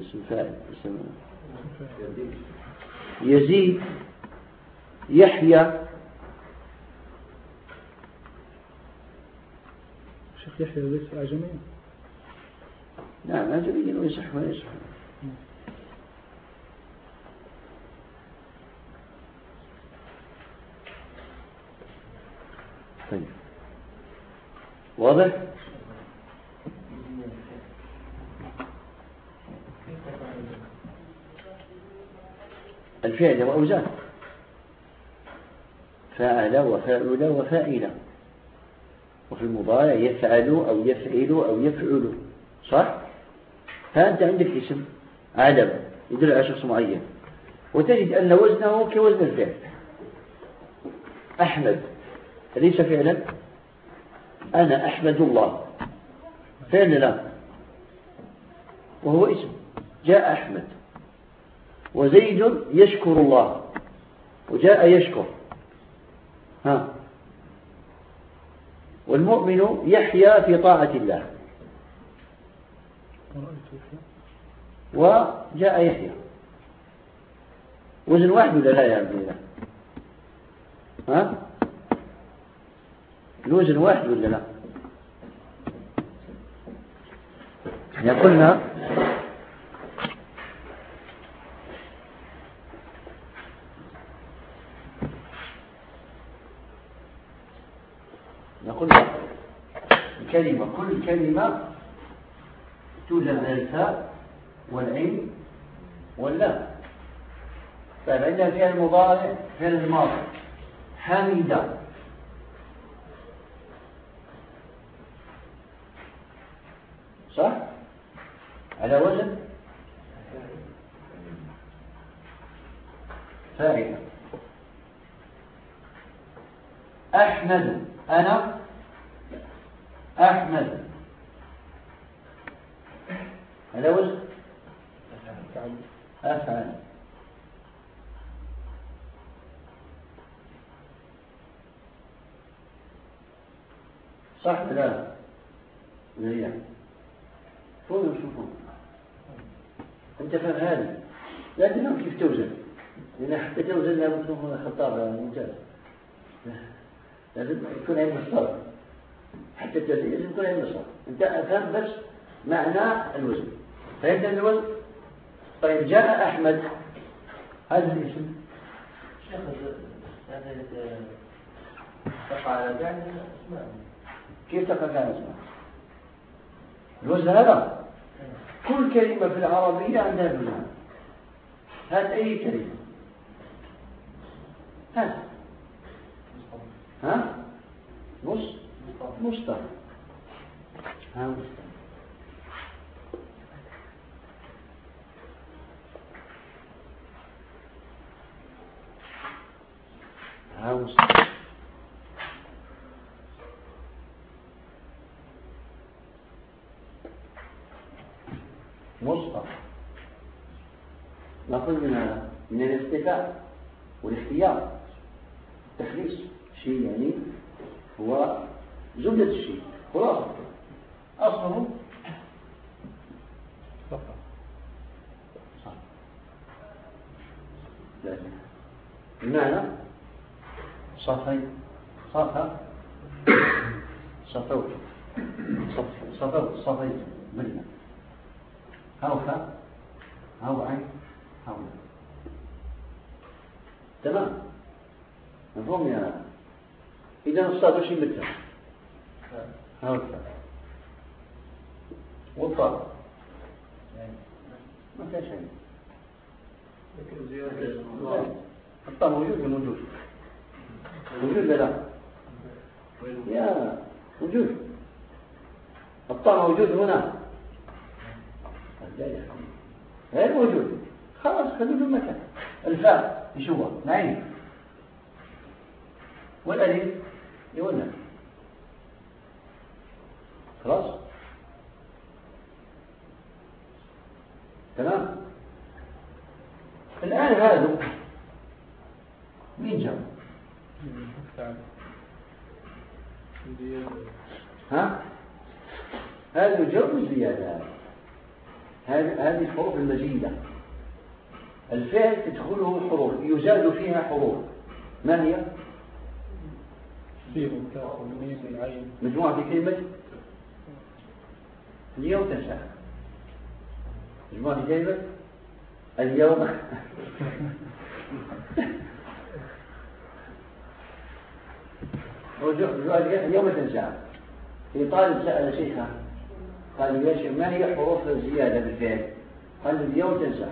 اسم فاعل اسم يزيد يحيى. شيخ يحيى ليس أعجميا. نعم أعجميا ويصح ويصح طيب. واضح؟ الفعل وأوزان فاعل وفاعل وفاعل. وفي المضارع يفعل أو يفعل أو يفعل. صح؟ فأنت عندك اسم علم يدل على شخص معين. وتجد أن وزنه كوزن الفعل. أحمد. أليس فعلا؟ أنا أحمد الله. فعل لا. وهو اسم. جاء أحمد. وزيد يشكر الله. وجاء يشكر. ها. والمؤمن يحيا في طاعة الله. وجاء يحيى. وزن واحد ولا لا يا عبد الله؟ ها؟ الوزن واحد ولا لا؟ إحنا قلنا نقول كلمة كل كلمة توجد الفاء والعين واللام. طيب عندنا فعل المضارع فعل الماضي. حميدة. صح؟ على وزن فاعل أحمد أنا أحمد على وزن أفعل صح لا لا شوفوا شوفوا انت فهم هذه لا تفهم كيف توزن لأن حتى توزن لابد تكون خطاب ممتاز لازم يكون علم الصرف حتى التدريب لازم يكون علم الصرف انت فهم بس معنى الوزن. فهمت الوزن طيب جاء أحمد هذا الاسم شيخ كيف تقع على اسماء الوزن هذا. كل كلمة في العربية عندها وزن هات أي كلمة. هات. ها؟ مص مصطفى. ها مصطفى. ها مصطفى نقول من من الاستفاء والاختيار. التخليص شيء يعني هو زبدة الشيء خلاصة أصله. بمعنى صفي صفى صفوت صفوت صفيت بالله هوفى هوعي هوى تمام. مفهوم يا؟ إذا الصاد وش يمثل هوفى والطاء ما فيها شيء. الطاء موجود من وجود موجود لا؟ يا وجود. الطاء موجود هنا. غير موجود. خلاص خلوه في المكان الفاء يشوفها نعيم. والالف يولد خلاص. تمام. الآن هذا. مين جاب؟ ها؟ هذا يجوز زيادة. هذه الحروف المزيدة الفعل تدخله حروف يزاد فيها حروف. ما هي؟ مجموعة في كلمة؟ اليوم تنسى. مجموعة في كلمة؟ اليوم. <laughs> اليوم تنسى. في طالب سأل شيخه قال يا شيخ ما هي حروف الزيادة بالفعل؟ قال اليوم تنسى.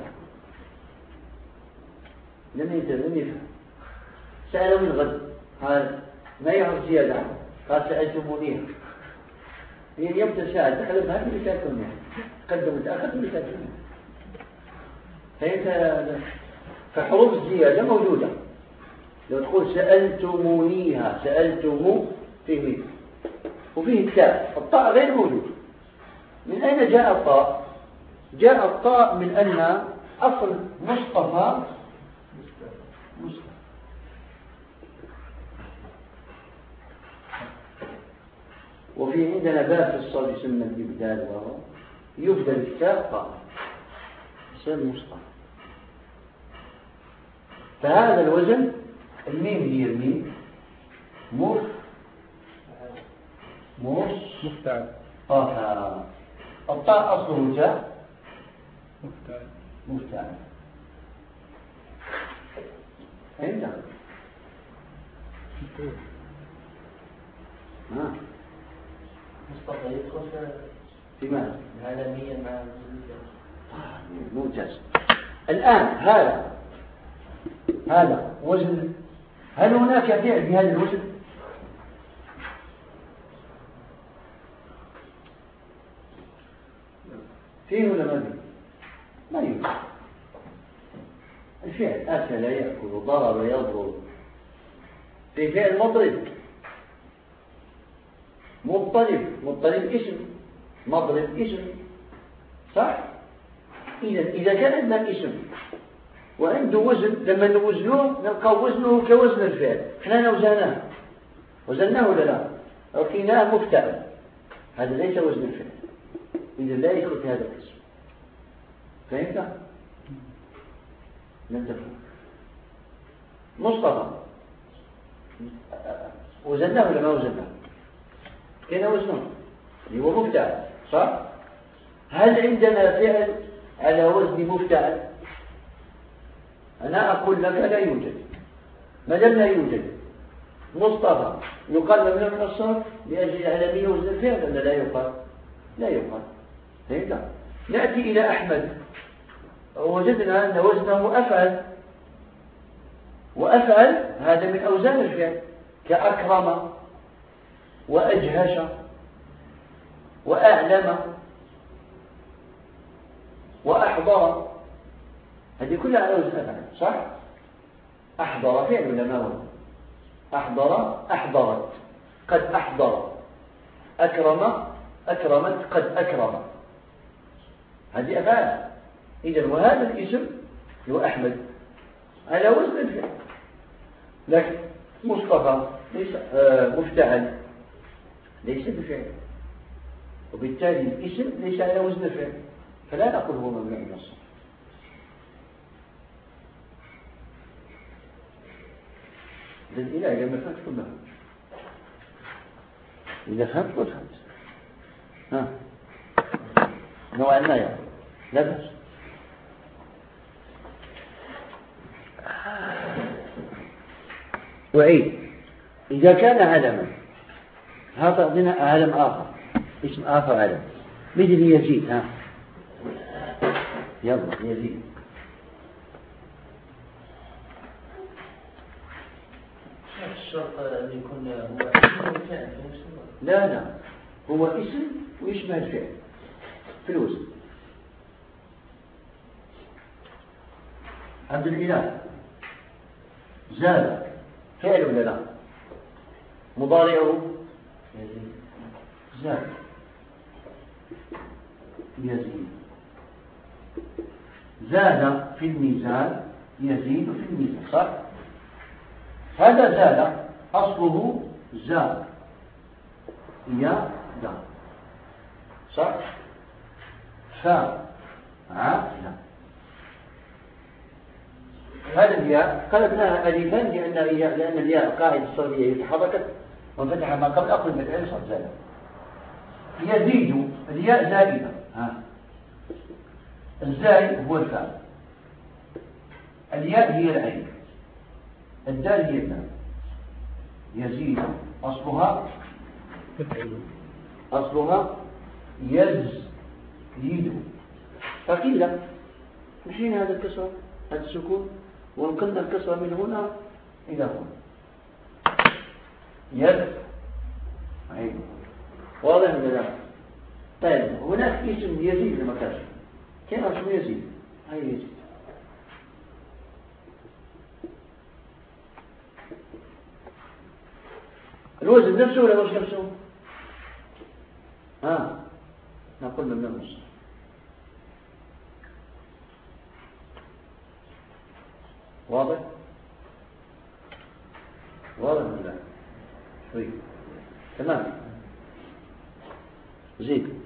لم ينتبه لم يفهم. سأله من غد قال ما هي حروف زيادة قال سألتمونيها. هي اليوم تنسى تحلم هذه اللي تاكلني قدم متأخر اللي تاكلني فهمت فحروف الزيادة موجودة. لو تقول سألتمونيها سألتمو فيه مين وفيه التاء الطاء غير موجود. من أين جاء الطاء؟ جاء الطاء من أن أصل مصطفى مصطفى. وفي عندنا باب في الصلب يسمى الإبدال وهو يبدل الكتاب طاء يسمى مصطفى. فهذا الوزن الميم هي الميم. مف مص مفتعل طه الطاء أصله جاء. مفتعل مفتعل فهمت؟ مصطفى يدخل في ماذا؟ العالمية مع ممتاز الآن هذا. هذا. وزن هل هناك فعل بهذا الوزن؟ فيه ولا ما فيه؟ ما يوجد. الفعل أكل يأكل ضرب يضرب. في فعل مضرب. مضطرب. مضطرب اسم. مضرب اسم. صح؟ إذا إذا كان عندنا اسم. وعنده وزن لما نوزنوه نلقى وزنه كوزن الفعل. إحنا وزناه وزناه ولا لا؟ لقيناه مفتعل. هذا ليس وزن الفعل. إذا لا يدخل في هذا القسم. فهمت؟ لن تفهم مصطفى. وزناه ولا ما وزناه؟ كان وزنه. اللي هو مفتعل. صح؟ هل عندنا فعل على وزن مفتعل؟ أنا أقول لك لا يوجد. ما دام لا يوجد. مصطفى يقال من الصرف لأجل العالمية الفعل ولا لا يقال. لا يقال. فهمت؟ نأتي إلى أحمد. وجدنا أن وزنه أفعل. وأفعل هذا من أوزان الفعل. كأكرم وأجهش وأعلم وأحضر. هذه كلها على وزن أفعل صح؟ أحضر فعل ولا ما هو؟ أحضر أحضرت قد أحضر. أكرم أكرمت قد أكرم. هذه أفعال. إذا وهذا الاسم هو أحمد. على وزن الفعل. لكن مصطفى ليس آه مفتعل ليس بفعل. وبالتالي الاسم ليس على وزن الفعل. فلا نقول هو ممنوع من الصرف إذا ما كلها إذا فهمت قل فهمت ها. نوعا ما يعني. لا بأس. وعيد. إذا كان علما هذا عندنا علم آخر. اسم آخر علم مثل يزيد؟ ها. يلا يزيد. الشرط أن يكون لا لا. هو اسم ويشبه الفعل في الوزن عبد الإله. زاد. فعل ولا لا؟ مضارعه. زاد. يزيد. زاد في الميزان يزيد في الميزان صح؟ هذا زاد. أصله زاد يا دا صح؟ فا ع لا هذا الياء. قلبناها ألفا لأن الياء لأن الياء القاعدة الصرفية تحركت وانفتح ما قبل أقل من العين صار زاد يزيد الياء زائدة. الزاي هو الفاء. الياء هي العين. الدال هي الدال. يزيد. أصلها؟ أصلها يزيد. فقيل مشينا هذا الكسر هذا السكون ونقلنا الكسر من هنا إلى هنا. يد. عين. واضح ولا لا؟ طيب هناك اسم يزيد لما كان. كيف اسمه يزيد؟ هاي يزيد؟ الوزن نفسه ولا مش نفسه؟ ها نقول من النص. واضح؟ واضح ولا لا؟ شوي تمام. زيد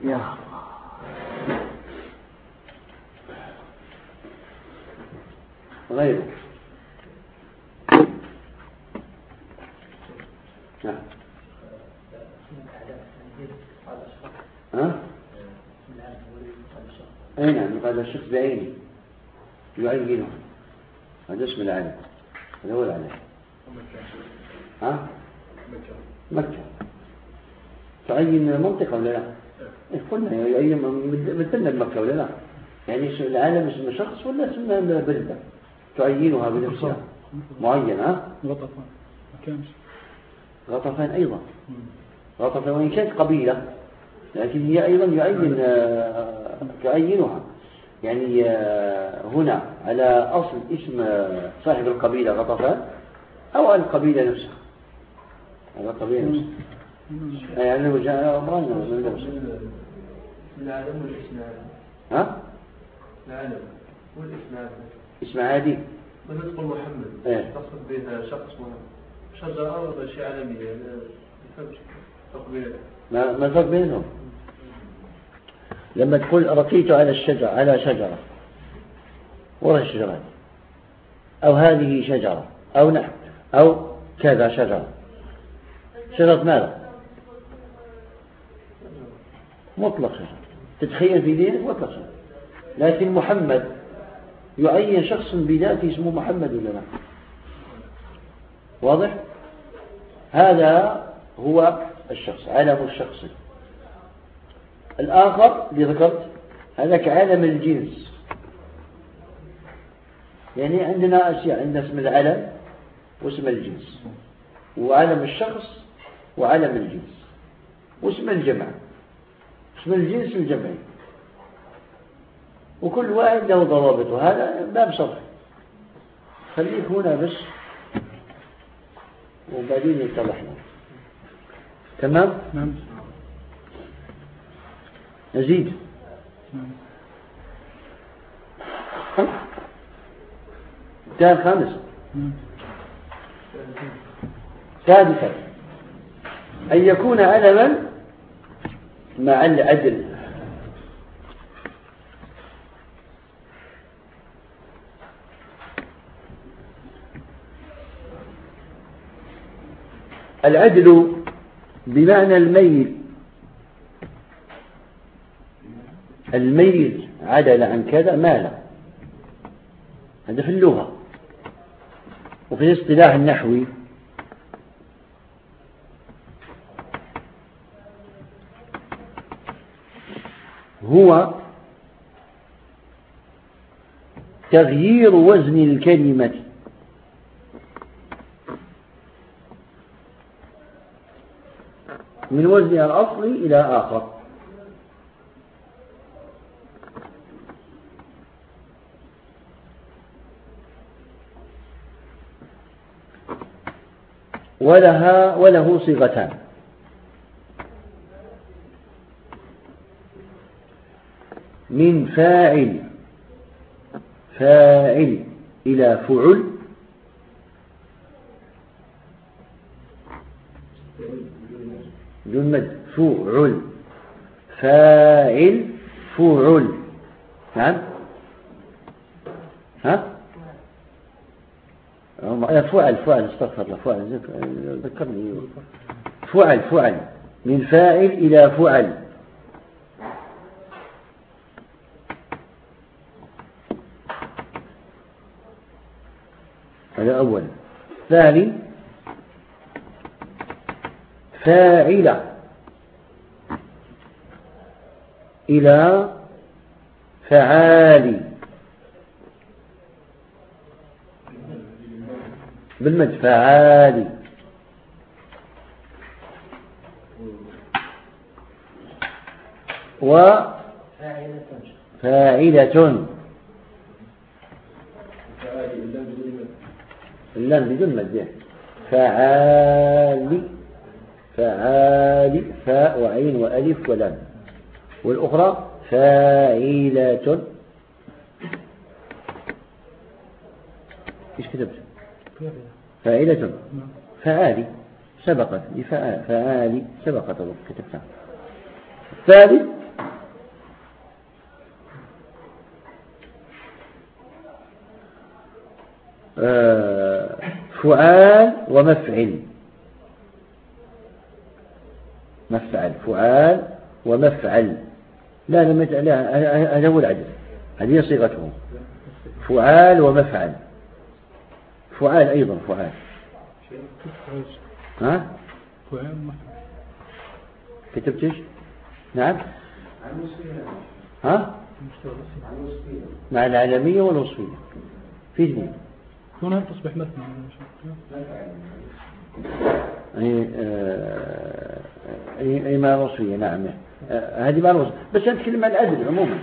يا الله غيره نعم ها؟ نعم هذا الشخص بعينه يعينه هذا اسم العلم هذا هو العلم ها؟ مكة تعين منطقة ولا لا؟ إيه، قلنا يعين مثلنا بمكة ولا لا؟ يعني العالم اسم شخص ولا اسم بلدة تعينها بنفسها. معين ها؟ غطفان غطفان أيضا. غطفان وإن كانت قبيلة لكن هي أيضا يعين آه، تعينها يعني آه، هنا على أصل اسم صاحب القبيلة غطفان أو على القبيلة نفسها. على القبيلة نفسها. يعني لو جاء أمران من نفسه العالم والاسم العالم ها؟ العالم والاسم اسم عادي لما تقول محمد. إيه. تقصد به شخص شجرة ولا شيء عالمي يعني ما ما الفرق بينهم. لما تقول رقيت على الشجرة على شجرة. ورا الشجرة. أو هذه شجرة أو نحو أو كذا شجرة. شجرة ماذا؟ مطلق شجرة. تتخيل في ذهنك مطلق شجرة. لكن محمد يعين شخص بذاته اسمه محمد ولا لا؟ واضح؟ هذا هو الشخص علم الشخص. الآخر اللي ذكرت هذاك عالم الجنس. يعني عندنا أشياء عندنا اسم العلم واسم الجنس. وعلم الشخص وعلم الجنس. واسم الجمع اسم الجنس الجمعي وكل واحد له ضوابطه. هذا باب صرف خليك هنا بس. وبعدين يتضح. لنا تمام؟ نعم. نزيد. نعم. كان خامس نعم. سادسا أن يكون علما مع العدل. العدل بمعنى الميل. الميل عدل عن كذا مال هذا في اللغة. وفي الاصطلاح النحوي. هو تغيير وزن الكلمة. من وزنها الأصلي إلى آخر. ولها وله صيغتان. من فاعل فاعل إلى فعل فعل. فاعل فعل. نعم ها؟ فعل فعل استغفر الله فعل ذكرني. فعل فعل. من فاعل إلى فعل. هذا أولا ثاني. فاعلة إلى فعالي بالمد فعالي و فاعلة. اللام بدون مد فعالي فعالي فاء وعين وألف ولام. والأخرى فاعلة إيش كتبت؟ فاعلة فعالي سبقت. فعالي سبقت كتبتها. الثالث. آه، فعال ومفعل. مفعل. فعال ومفعل. لا لا هذا هو العدد هذه صيغته فعال ومفعل. فعال أيضا فعال. ها؟ مرفوعين كتبتش نعم. ها؟ مع العالمية والوصفية. في اثنين. هنا تصبح مثنى. أي آه، أي أي مع الوصفية. نعم. هذه مع الوصفية بس نتكلم عن العدل عموما.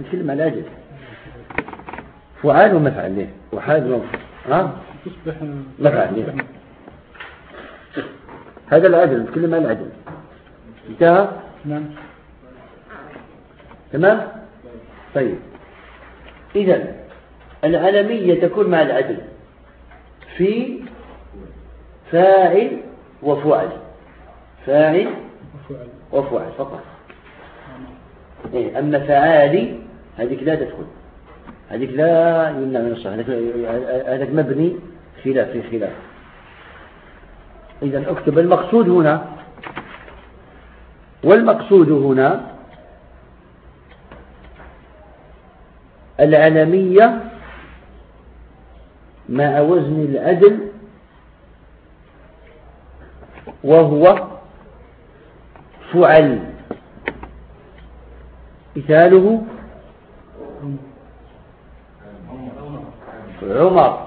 نتكلم عن العدل فعال ومفعل ليه؟ وحال ها؟ تصبح مفعل ليه؟ هذا العدل نتكلم عن العدل انتهى؟ نعم. تمام؟ طيب. إذا العلمية تكون مع العدل في فاعل وفعل. فاعل وفعل. فقط. إيه أما فعالي هذيك لا تدخل. هذيك لا يمنع من الصحة هذاك مبني خلاف في خلاف. إذا اكتب المقصود هنا. والمقصود هنا العلمية مع وزن العدل وهو فعل مثاله عمر.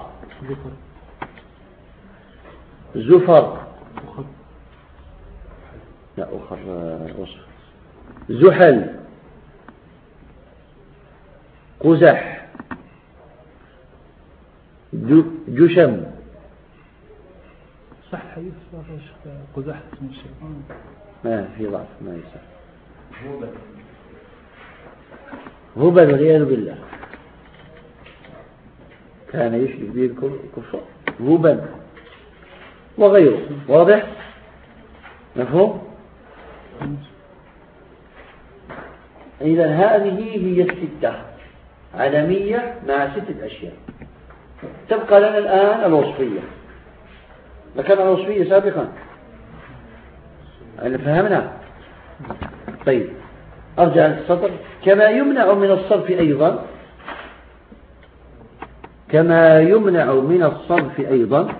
زفر. لا أخر آه، وصف. زحل. قزح. جشم. صح شيخ قزح اسم الشيطان. ما في ضعف ما يصح هبل والعياذ بالله. كان يشرك به الكفار. هبل وغيره. واضح؟ مفهوم؟ إذا هذه هي الستة. علمية مع ستة أشياء. تبقى لنا الآن الوصفية. ذكرنا الوصفية سابقا. أنا فهمنا. طيب. أرجع للسطر كما يمنع من الصرف أيضا كما يمنع من الصرف أيضا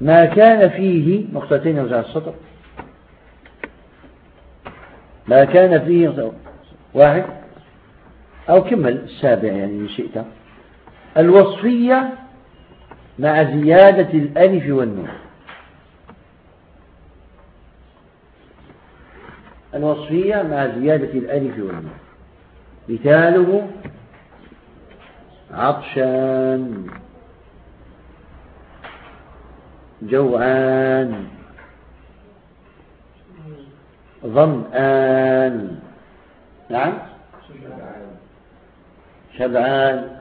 ما كان فيه نقطتين أرجع للسطر ما كان فيه واحد. أو كمل السابع يعني إن شئت. الوصفية مع زيادة الألف والنون. الوصفية مع زيادة الألف والنون مثاله عطشان جوعان ظمآن. نعم؟ شبعان.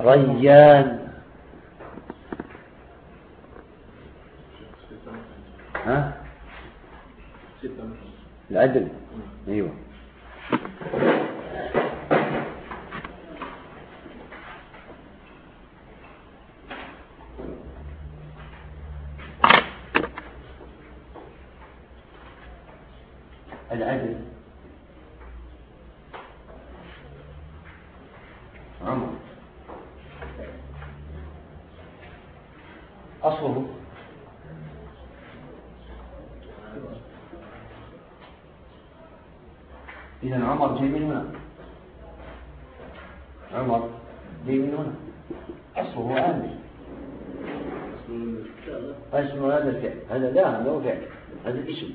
ريان. ها؟ العدل. أيوه. العدل عمر أصله إذا عمر جاي من هنا عمر جاي من هنا أصله عامل اسم هذا الفعل. هذا لا هذا هو فعل. هذا الاسم.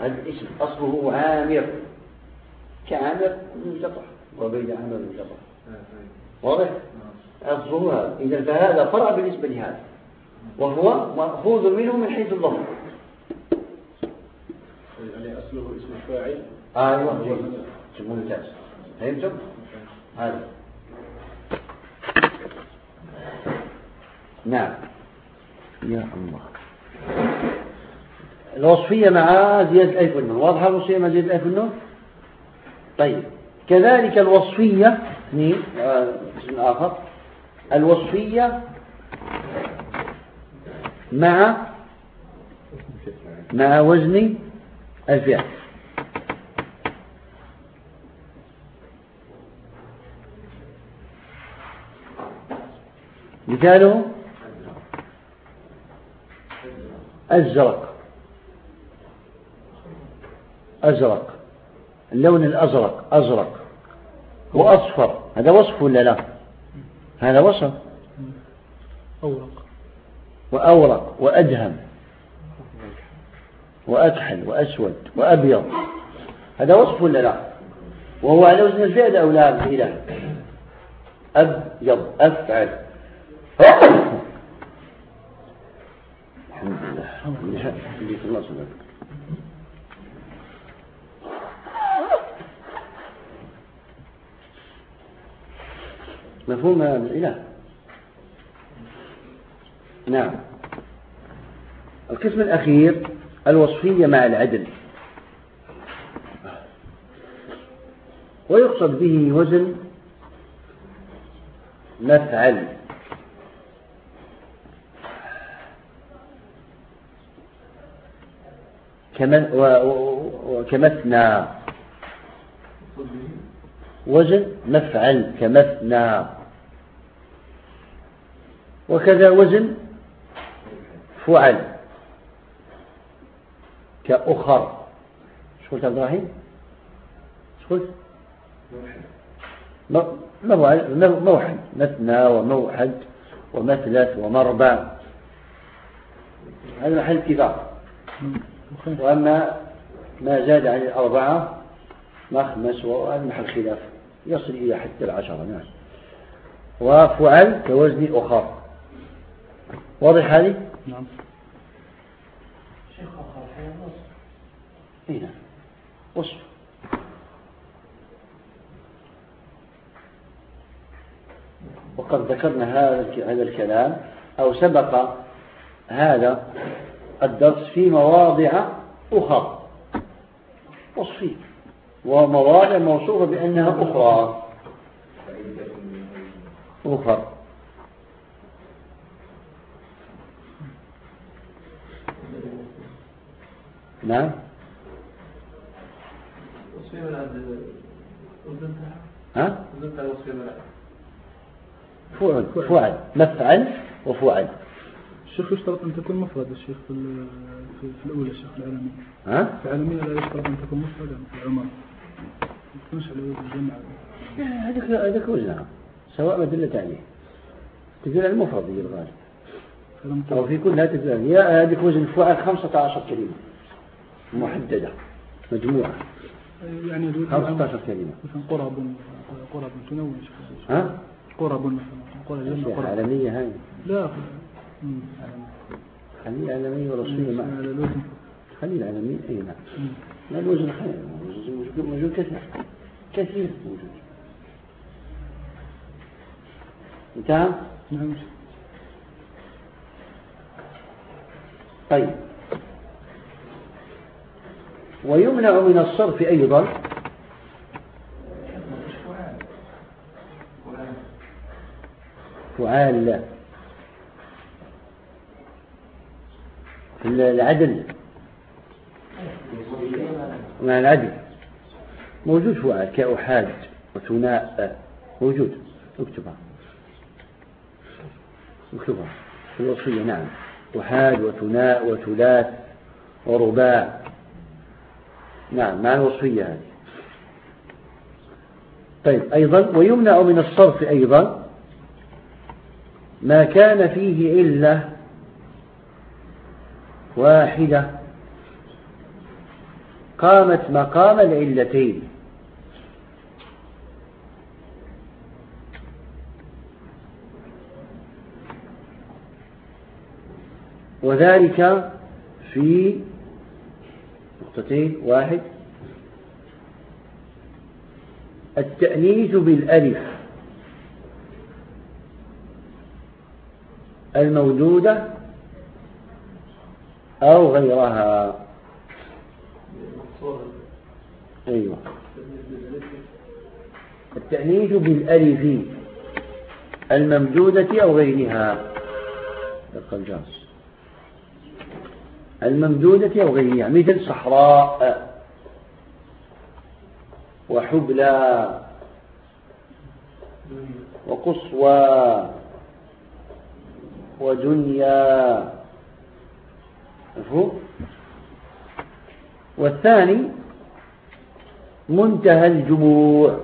هذا الاسم. أصله عامر. كعامر منقطع. وبين عامر منقطع. واضح؟ أصله هذا. إذا فهذا فرع بالنسبة لهذا. وهو مأخوذ منه من حيث اللفظ. يعني أصله اسم الفاعل. أيوه ممتاز فهمتم؟ هذا. نعم. يا الله. الوصفية مع زيادة ألف والنون. واضحة الوصفية مع زيادة ألف والنون؟ طيب. كذلك الوصفية اثنين آه، اسم آخر. الوصفية مع مع وزن الفعل. مثاله أزرق أزرق. اللون الأزرق أزرق. وأصفر هذا وصف ولا لا؟ هذا وصف. أورق. وأورق وأدهم. وأكحل وأسود وأبيض. هذا وصف ولا لا؟ وهو على وزن الفعل أو لا؟ الإله أبيض أفعل. الحمد لله الله مفهوم هذا الإله. نعم. القسم الأخير الوصفية مع العدل. ويقصد به وزن مفعل. وكمثنى وزن مفعل كمثنى. وكذا وزن فعل كأخر. شو قلت عبد الرحيم؟ شو قلت؟ موحد مثنى وموحد ومثلث ومربع. هذا محل اتفاق وأما ما زاد عن الأربعة مخمس وهذا محل خلاف. يصل إلى حتى العشرة نعم وفعل كوزن أخر. واضح هذه؟ نعم. شيخ أخر حين وصف؟ نعم. وصف. وقد ذكرنا هذا هذا الكلام أو سبق هذا الدرس في مواضع أخرى. وصفية. ومواضع موصوفة بأنها أخرى. أخرى. نعم. ها؟ فعل فعل. مفعل وفعل. الشيخ يشترط أن تكون مفرد الشيخ في, في, في الأولى الشيخ العالمية. ها؟ في العالمية لا يشترط أن تكون مفردا في العمر. ما تكونش على وجه الجمع. هذاك هذاك وزنها سواء ما دلت عليه. تدل على المفرد هي الغالب. أو في كلها تدل يا هذيك وزن فعل 15 كلمة. محددة. مجموعة. يعني 15 كلمة. مثلا قرب قرب تنوي ها؟ قرب مثلا قرب قرب عالمية هاي. لا خلي العالمية ورسولية معك. خلي العالمية أي نعم. لا الوزن خير. موجود كثير. كثير موجود. انتهى؟ نعم. طيب. ويمنع من الصرف أيضا. فعال. في العدل. مع العدل؟ موجود فعال كأحاد وثناء. موجود. اكتبها اكتبها في الوصية نعم. أحاد وثناء وثلاث ورباع. نعم مع الوصفية هذه؟ طيب أيضا ويمنع من الصرف أيضا ما كان فيه علة واحدة. قامت مقام العلتين. وذلك في نقطتين واحد. التأنيث بالألف الموجودة أو غيرها. أيوة. التأنيث بالألف الممدودة أو غيرها. دق الجاس الممدودة أو غيرها مثل صحراء وحبلى وقصوى ودنيا مفهوم؟ والثاني منتهى الجموع.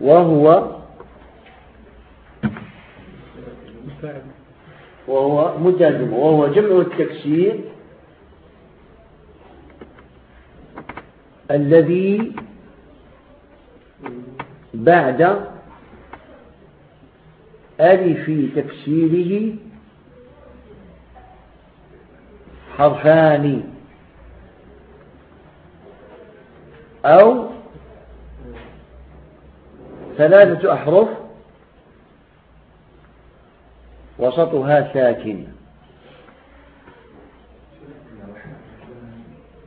وهو وهو منتهى الجموع. وهو جمع التكسير الذي بعد ألف تفسيره حرفان. أو ثلاثة أحرف وسطها ساكن.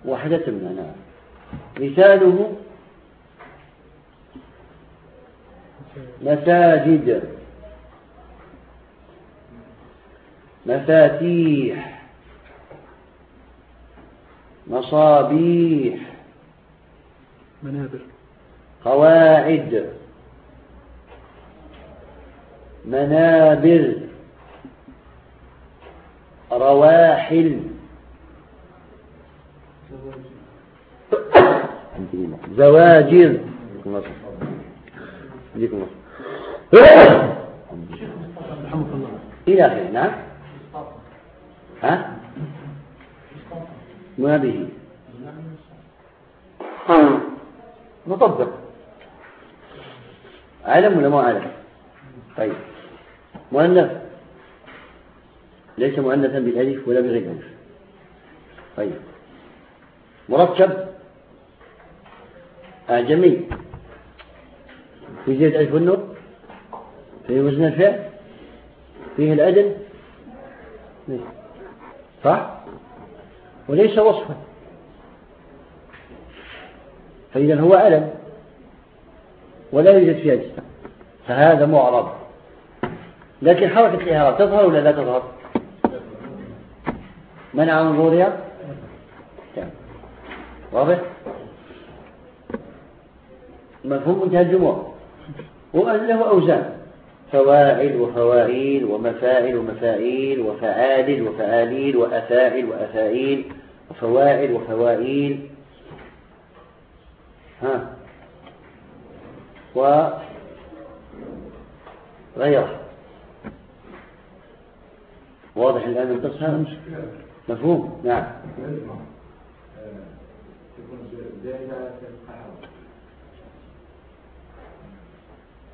وحدة منها مثاله مساجد. مفاتيح مصابيح منابر. قواعد منابر رواحل. زواجر. إلى آخره نعم. ها؟ ما به. مطبق. علم ولا ما علم طيب. مؤنث. ليس مؤنثا بالألف ولا بغير الالف طيب مركب أعجمي في زيت ألف النور في وزن الفعل. فيه الأدل. صح؟ وليس وصفا. فإذا هو ألم ولا يوجد فيها جسم. فهذا معرض. لكن حركة الإعراب تظهر ولا لا تظهر؟ منع من ظهورها؟ واضح؟ مفهوم منتهى الجموع. له أوزان. فواعل وفواعيل ومفاعل ومفاعيل وفعال وفعاليل وأفاعل وأفاعيل وفواعل وفواعيل ها. وغيره واضح الآن القصة؟ مفهوم؟ نعم.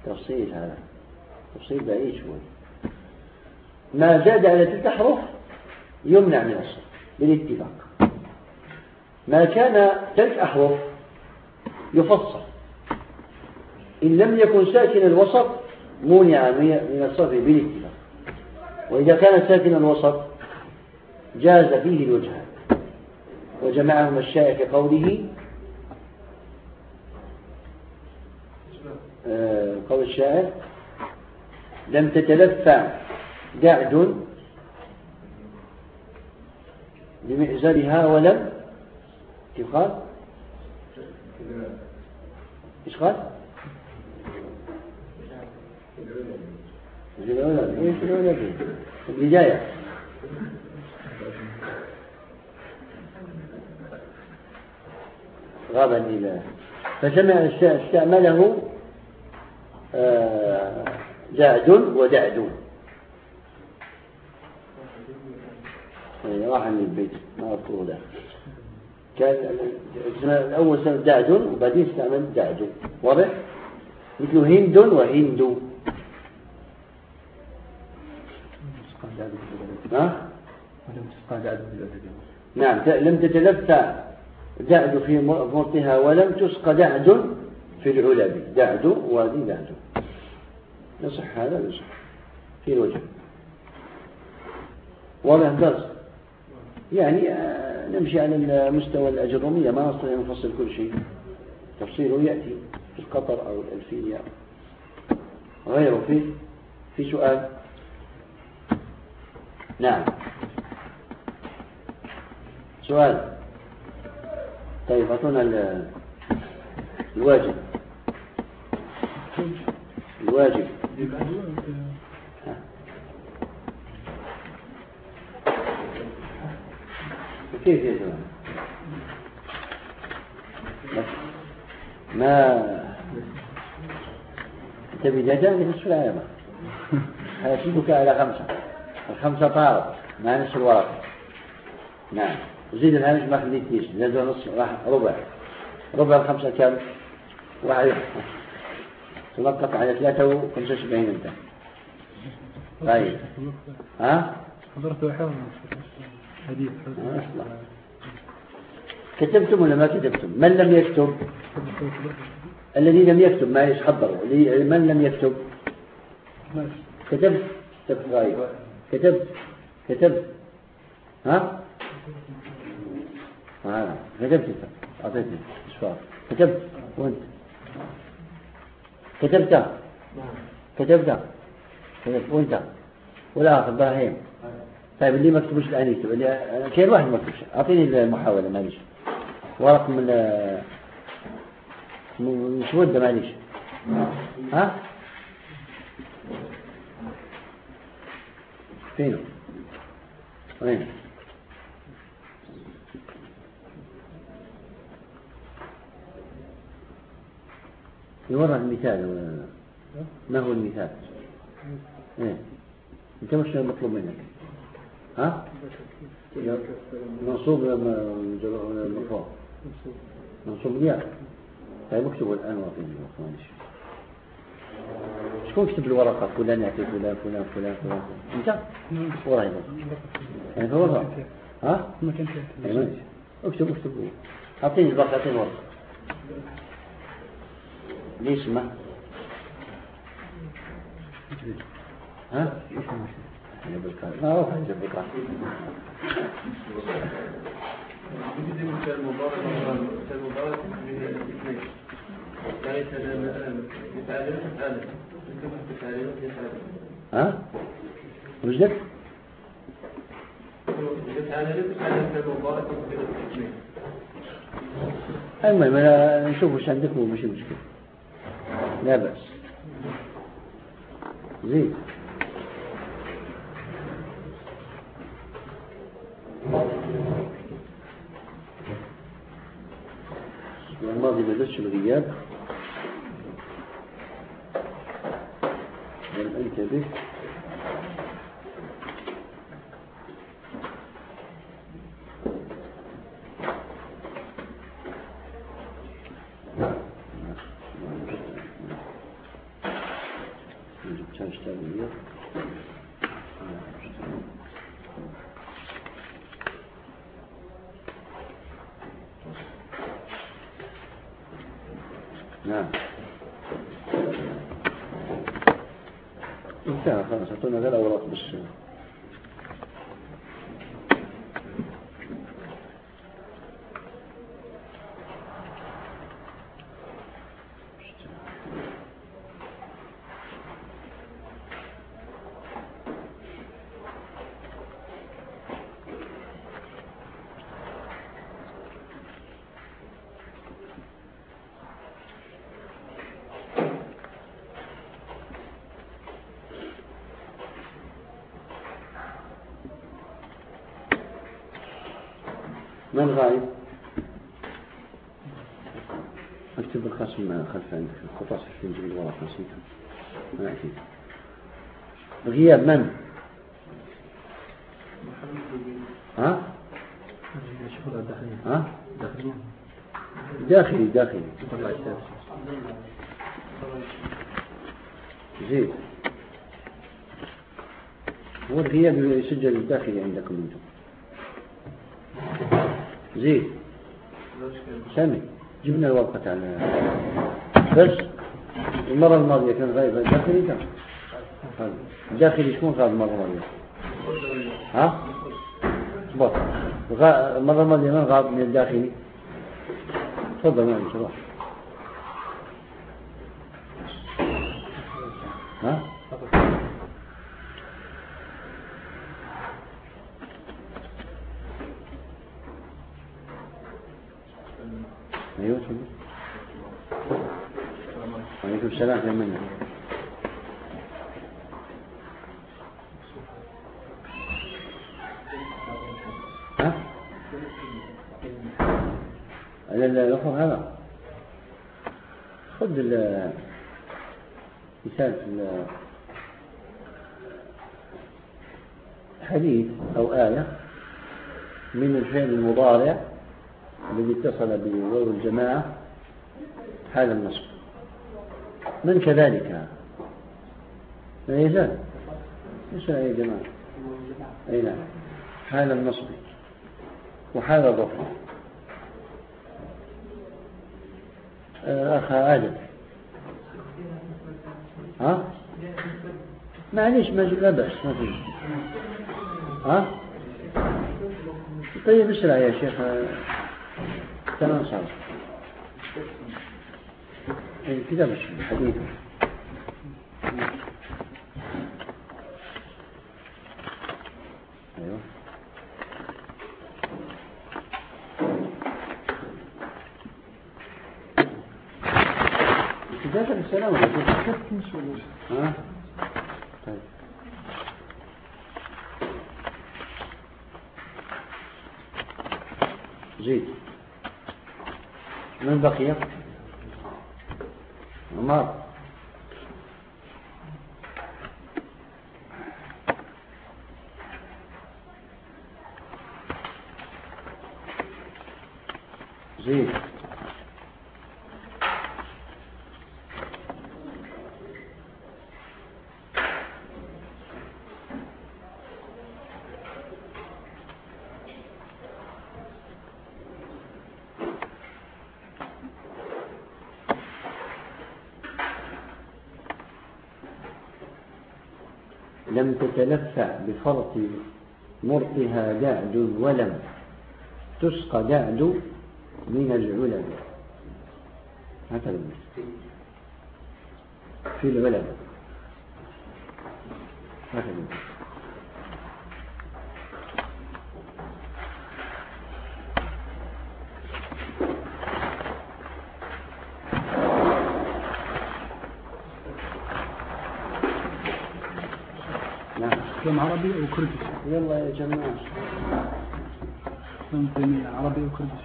تفصيل هذا. تفصيل بعيد شوي ما زاد على تلك أحرف يمنع من الصرف بالاتفاق. ما كان تلك أحرف يفصل. إن لم يكن ساكن الوسط منع من الصرف بالاتفاق. وإذا كان ساكن الوسط جاز فيه الوجهان وجمعهما الشائع في قوله آه، قول الشاعر لم تتلفع دعد بمئزرها ولم كيف قال إيش قال؟ البداية. غاب الإله فسمع استعمله آه، جعد ودعد راح من البيت ما أذكره له كان الأول سنة دعد وبعدين استعمل دعد واضح؟ مثل هند وهند. ها؟ نعم لم تتلفى دعد في مرتها ولم تسقى دعد في العلب. دعد وادي دعد يصح هذا يصح في الوجه. واضح درس يعني آه، نمشي على مستوى الأجرومية ما نستطيع أن نفصل كل شيء. تفصيله يأتي في القطر أو الألفية. غيره فيه في سؤال؟ نعم. سؤال. طيب أعطونا الواجب. الواجب. كيف يجوز ما انت بداية في العلامة حاسبك على خمسة الخمسة طارت مع نصف الورقة نعم زيد الهامش ما خليتيش زاد نص ربع ربع الخمسة كم واحد تنقط على ثلاثة وخمسة وسبعين أنت. طيب. ها؟ حضرت وحاول حديث. كتبتم ولا ما كتبتم؟ من لم يكتب؟ الذي لم يكتب ما يحضروا من لم يكتب؟ كتبت. كتبت غايب كتبت. كتبت. ها؟ ها كتبت. انت اعطيتني اشفار كتبت. وانت. كتبت. كتبت كتبت. وانت. والاخر إبراهيم. طيب اللي ما كتبوش الآن يكتب. اللي كاين واحد ما كتبش. أعطيني المحاولة معليش. ورق من مسودة معليش. ها؟ فينه وين يورى المثال ما هو المثال؟ إيه. أنت مش مطلوب منك؟ ها؟ منصوب مرفوع منصوب الياء طيب اكتبوا الآن وأعطيني معلش شكون كتب الورقة؟ فلان يعطي فلان فلان فلان فلان. أنت؟ وراي يعني فورا ها؟ ما كانش اكتب اكتب أعطيني الباقي أعطيني ورقه ليش ما؟ ها؟ ما هو يفعل ها؟ من الاثنين المهم أنا نشوف وش عندك ومش مشكلة. لا بأس. زيد الماضي ما درتش الغياب لم انتبه جبتها اشتغل نعم انتهى خلاص اعطونا ذا الاوراق بس من غايب. أكتب الخصم خلف عندك. القطاس في نجيب الورق نسيته ما أكيد. غياب من؟ ها؟ ها؟ داخلي داخلي. زيد هو الغياب يسجل الداخلي عندكم أنتم. زيد. سامي. جبنا الورقة على بس. المرة الماضية كان غايب. الداخلي كان. الداخلي شكون غاب المرة الماضية؟ ها؟ بط المرة الماضية من غاب من الداخلي. تفضل معي صباح ها أيوه تفضل وعليكم السلام يا منى ها اللفظ هذا خذ مثال حديث أو آية من الفعل المضارع الذي اتصل بواو الجماعة حال النصب. من كذلك؟ لا يزال. ليس يا جماعة. أي نعم. حال النصب. وحال الرفع أخ عادل. ها؟ معليش ما لا بأس ما في ها؟ طيب اسرع يا شيخ؟ تمام صار كذا بس حديث. أيوه. بداية السلام عليكم ها طيب زيد من بقي عمار زيد لم تتلفع بفرط مرطها دعد ولم تسقى دعد من العلم. هكذا. في العلم هكذا نعم كلام عربي أو كردي يلا يا جماعة كلام تيمية عربي أو كردي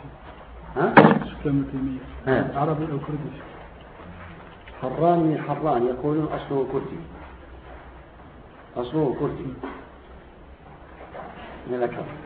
ها كلام تيمية ها. عربي أو كردي؟ حران من حران يقولون أصله كردي. أصله كردي. من الأكرم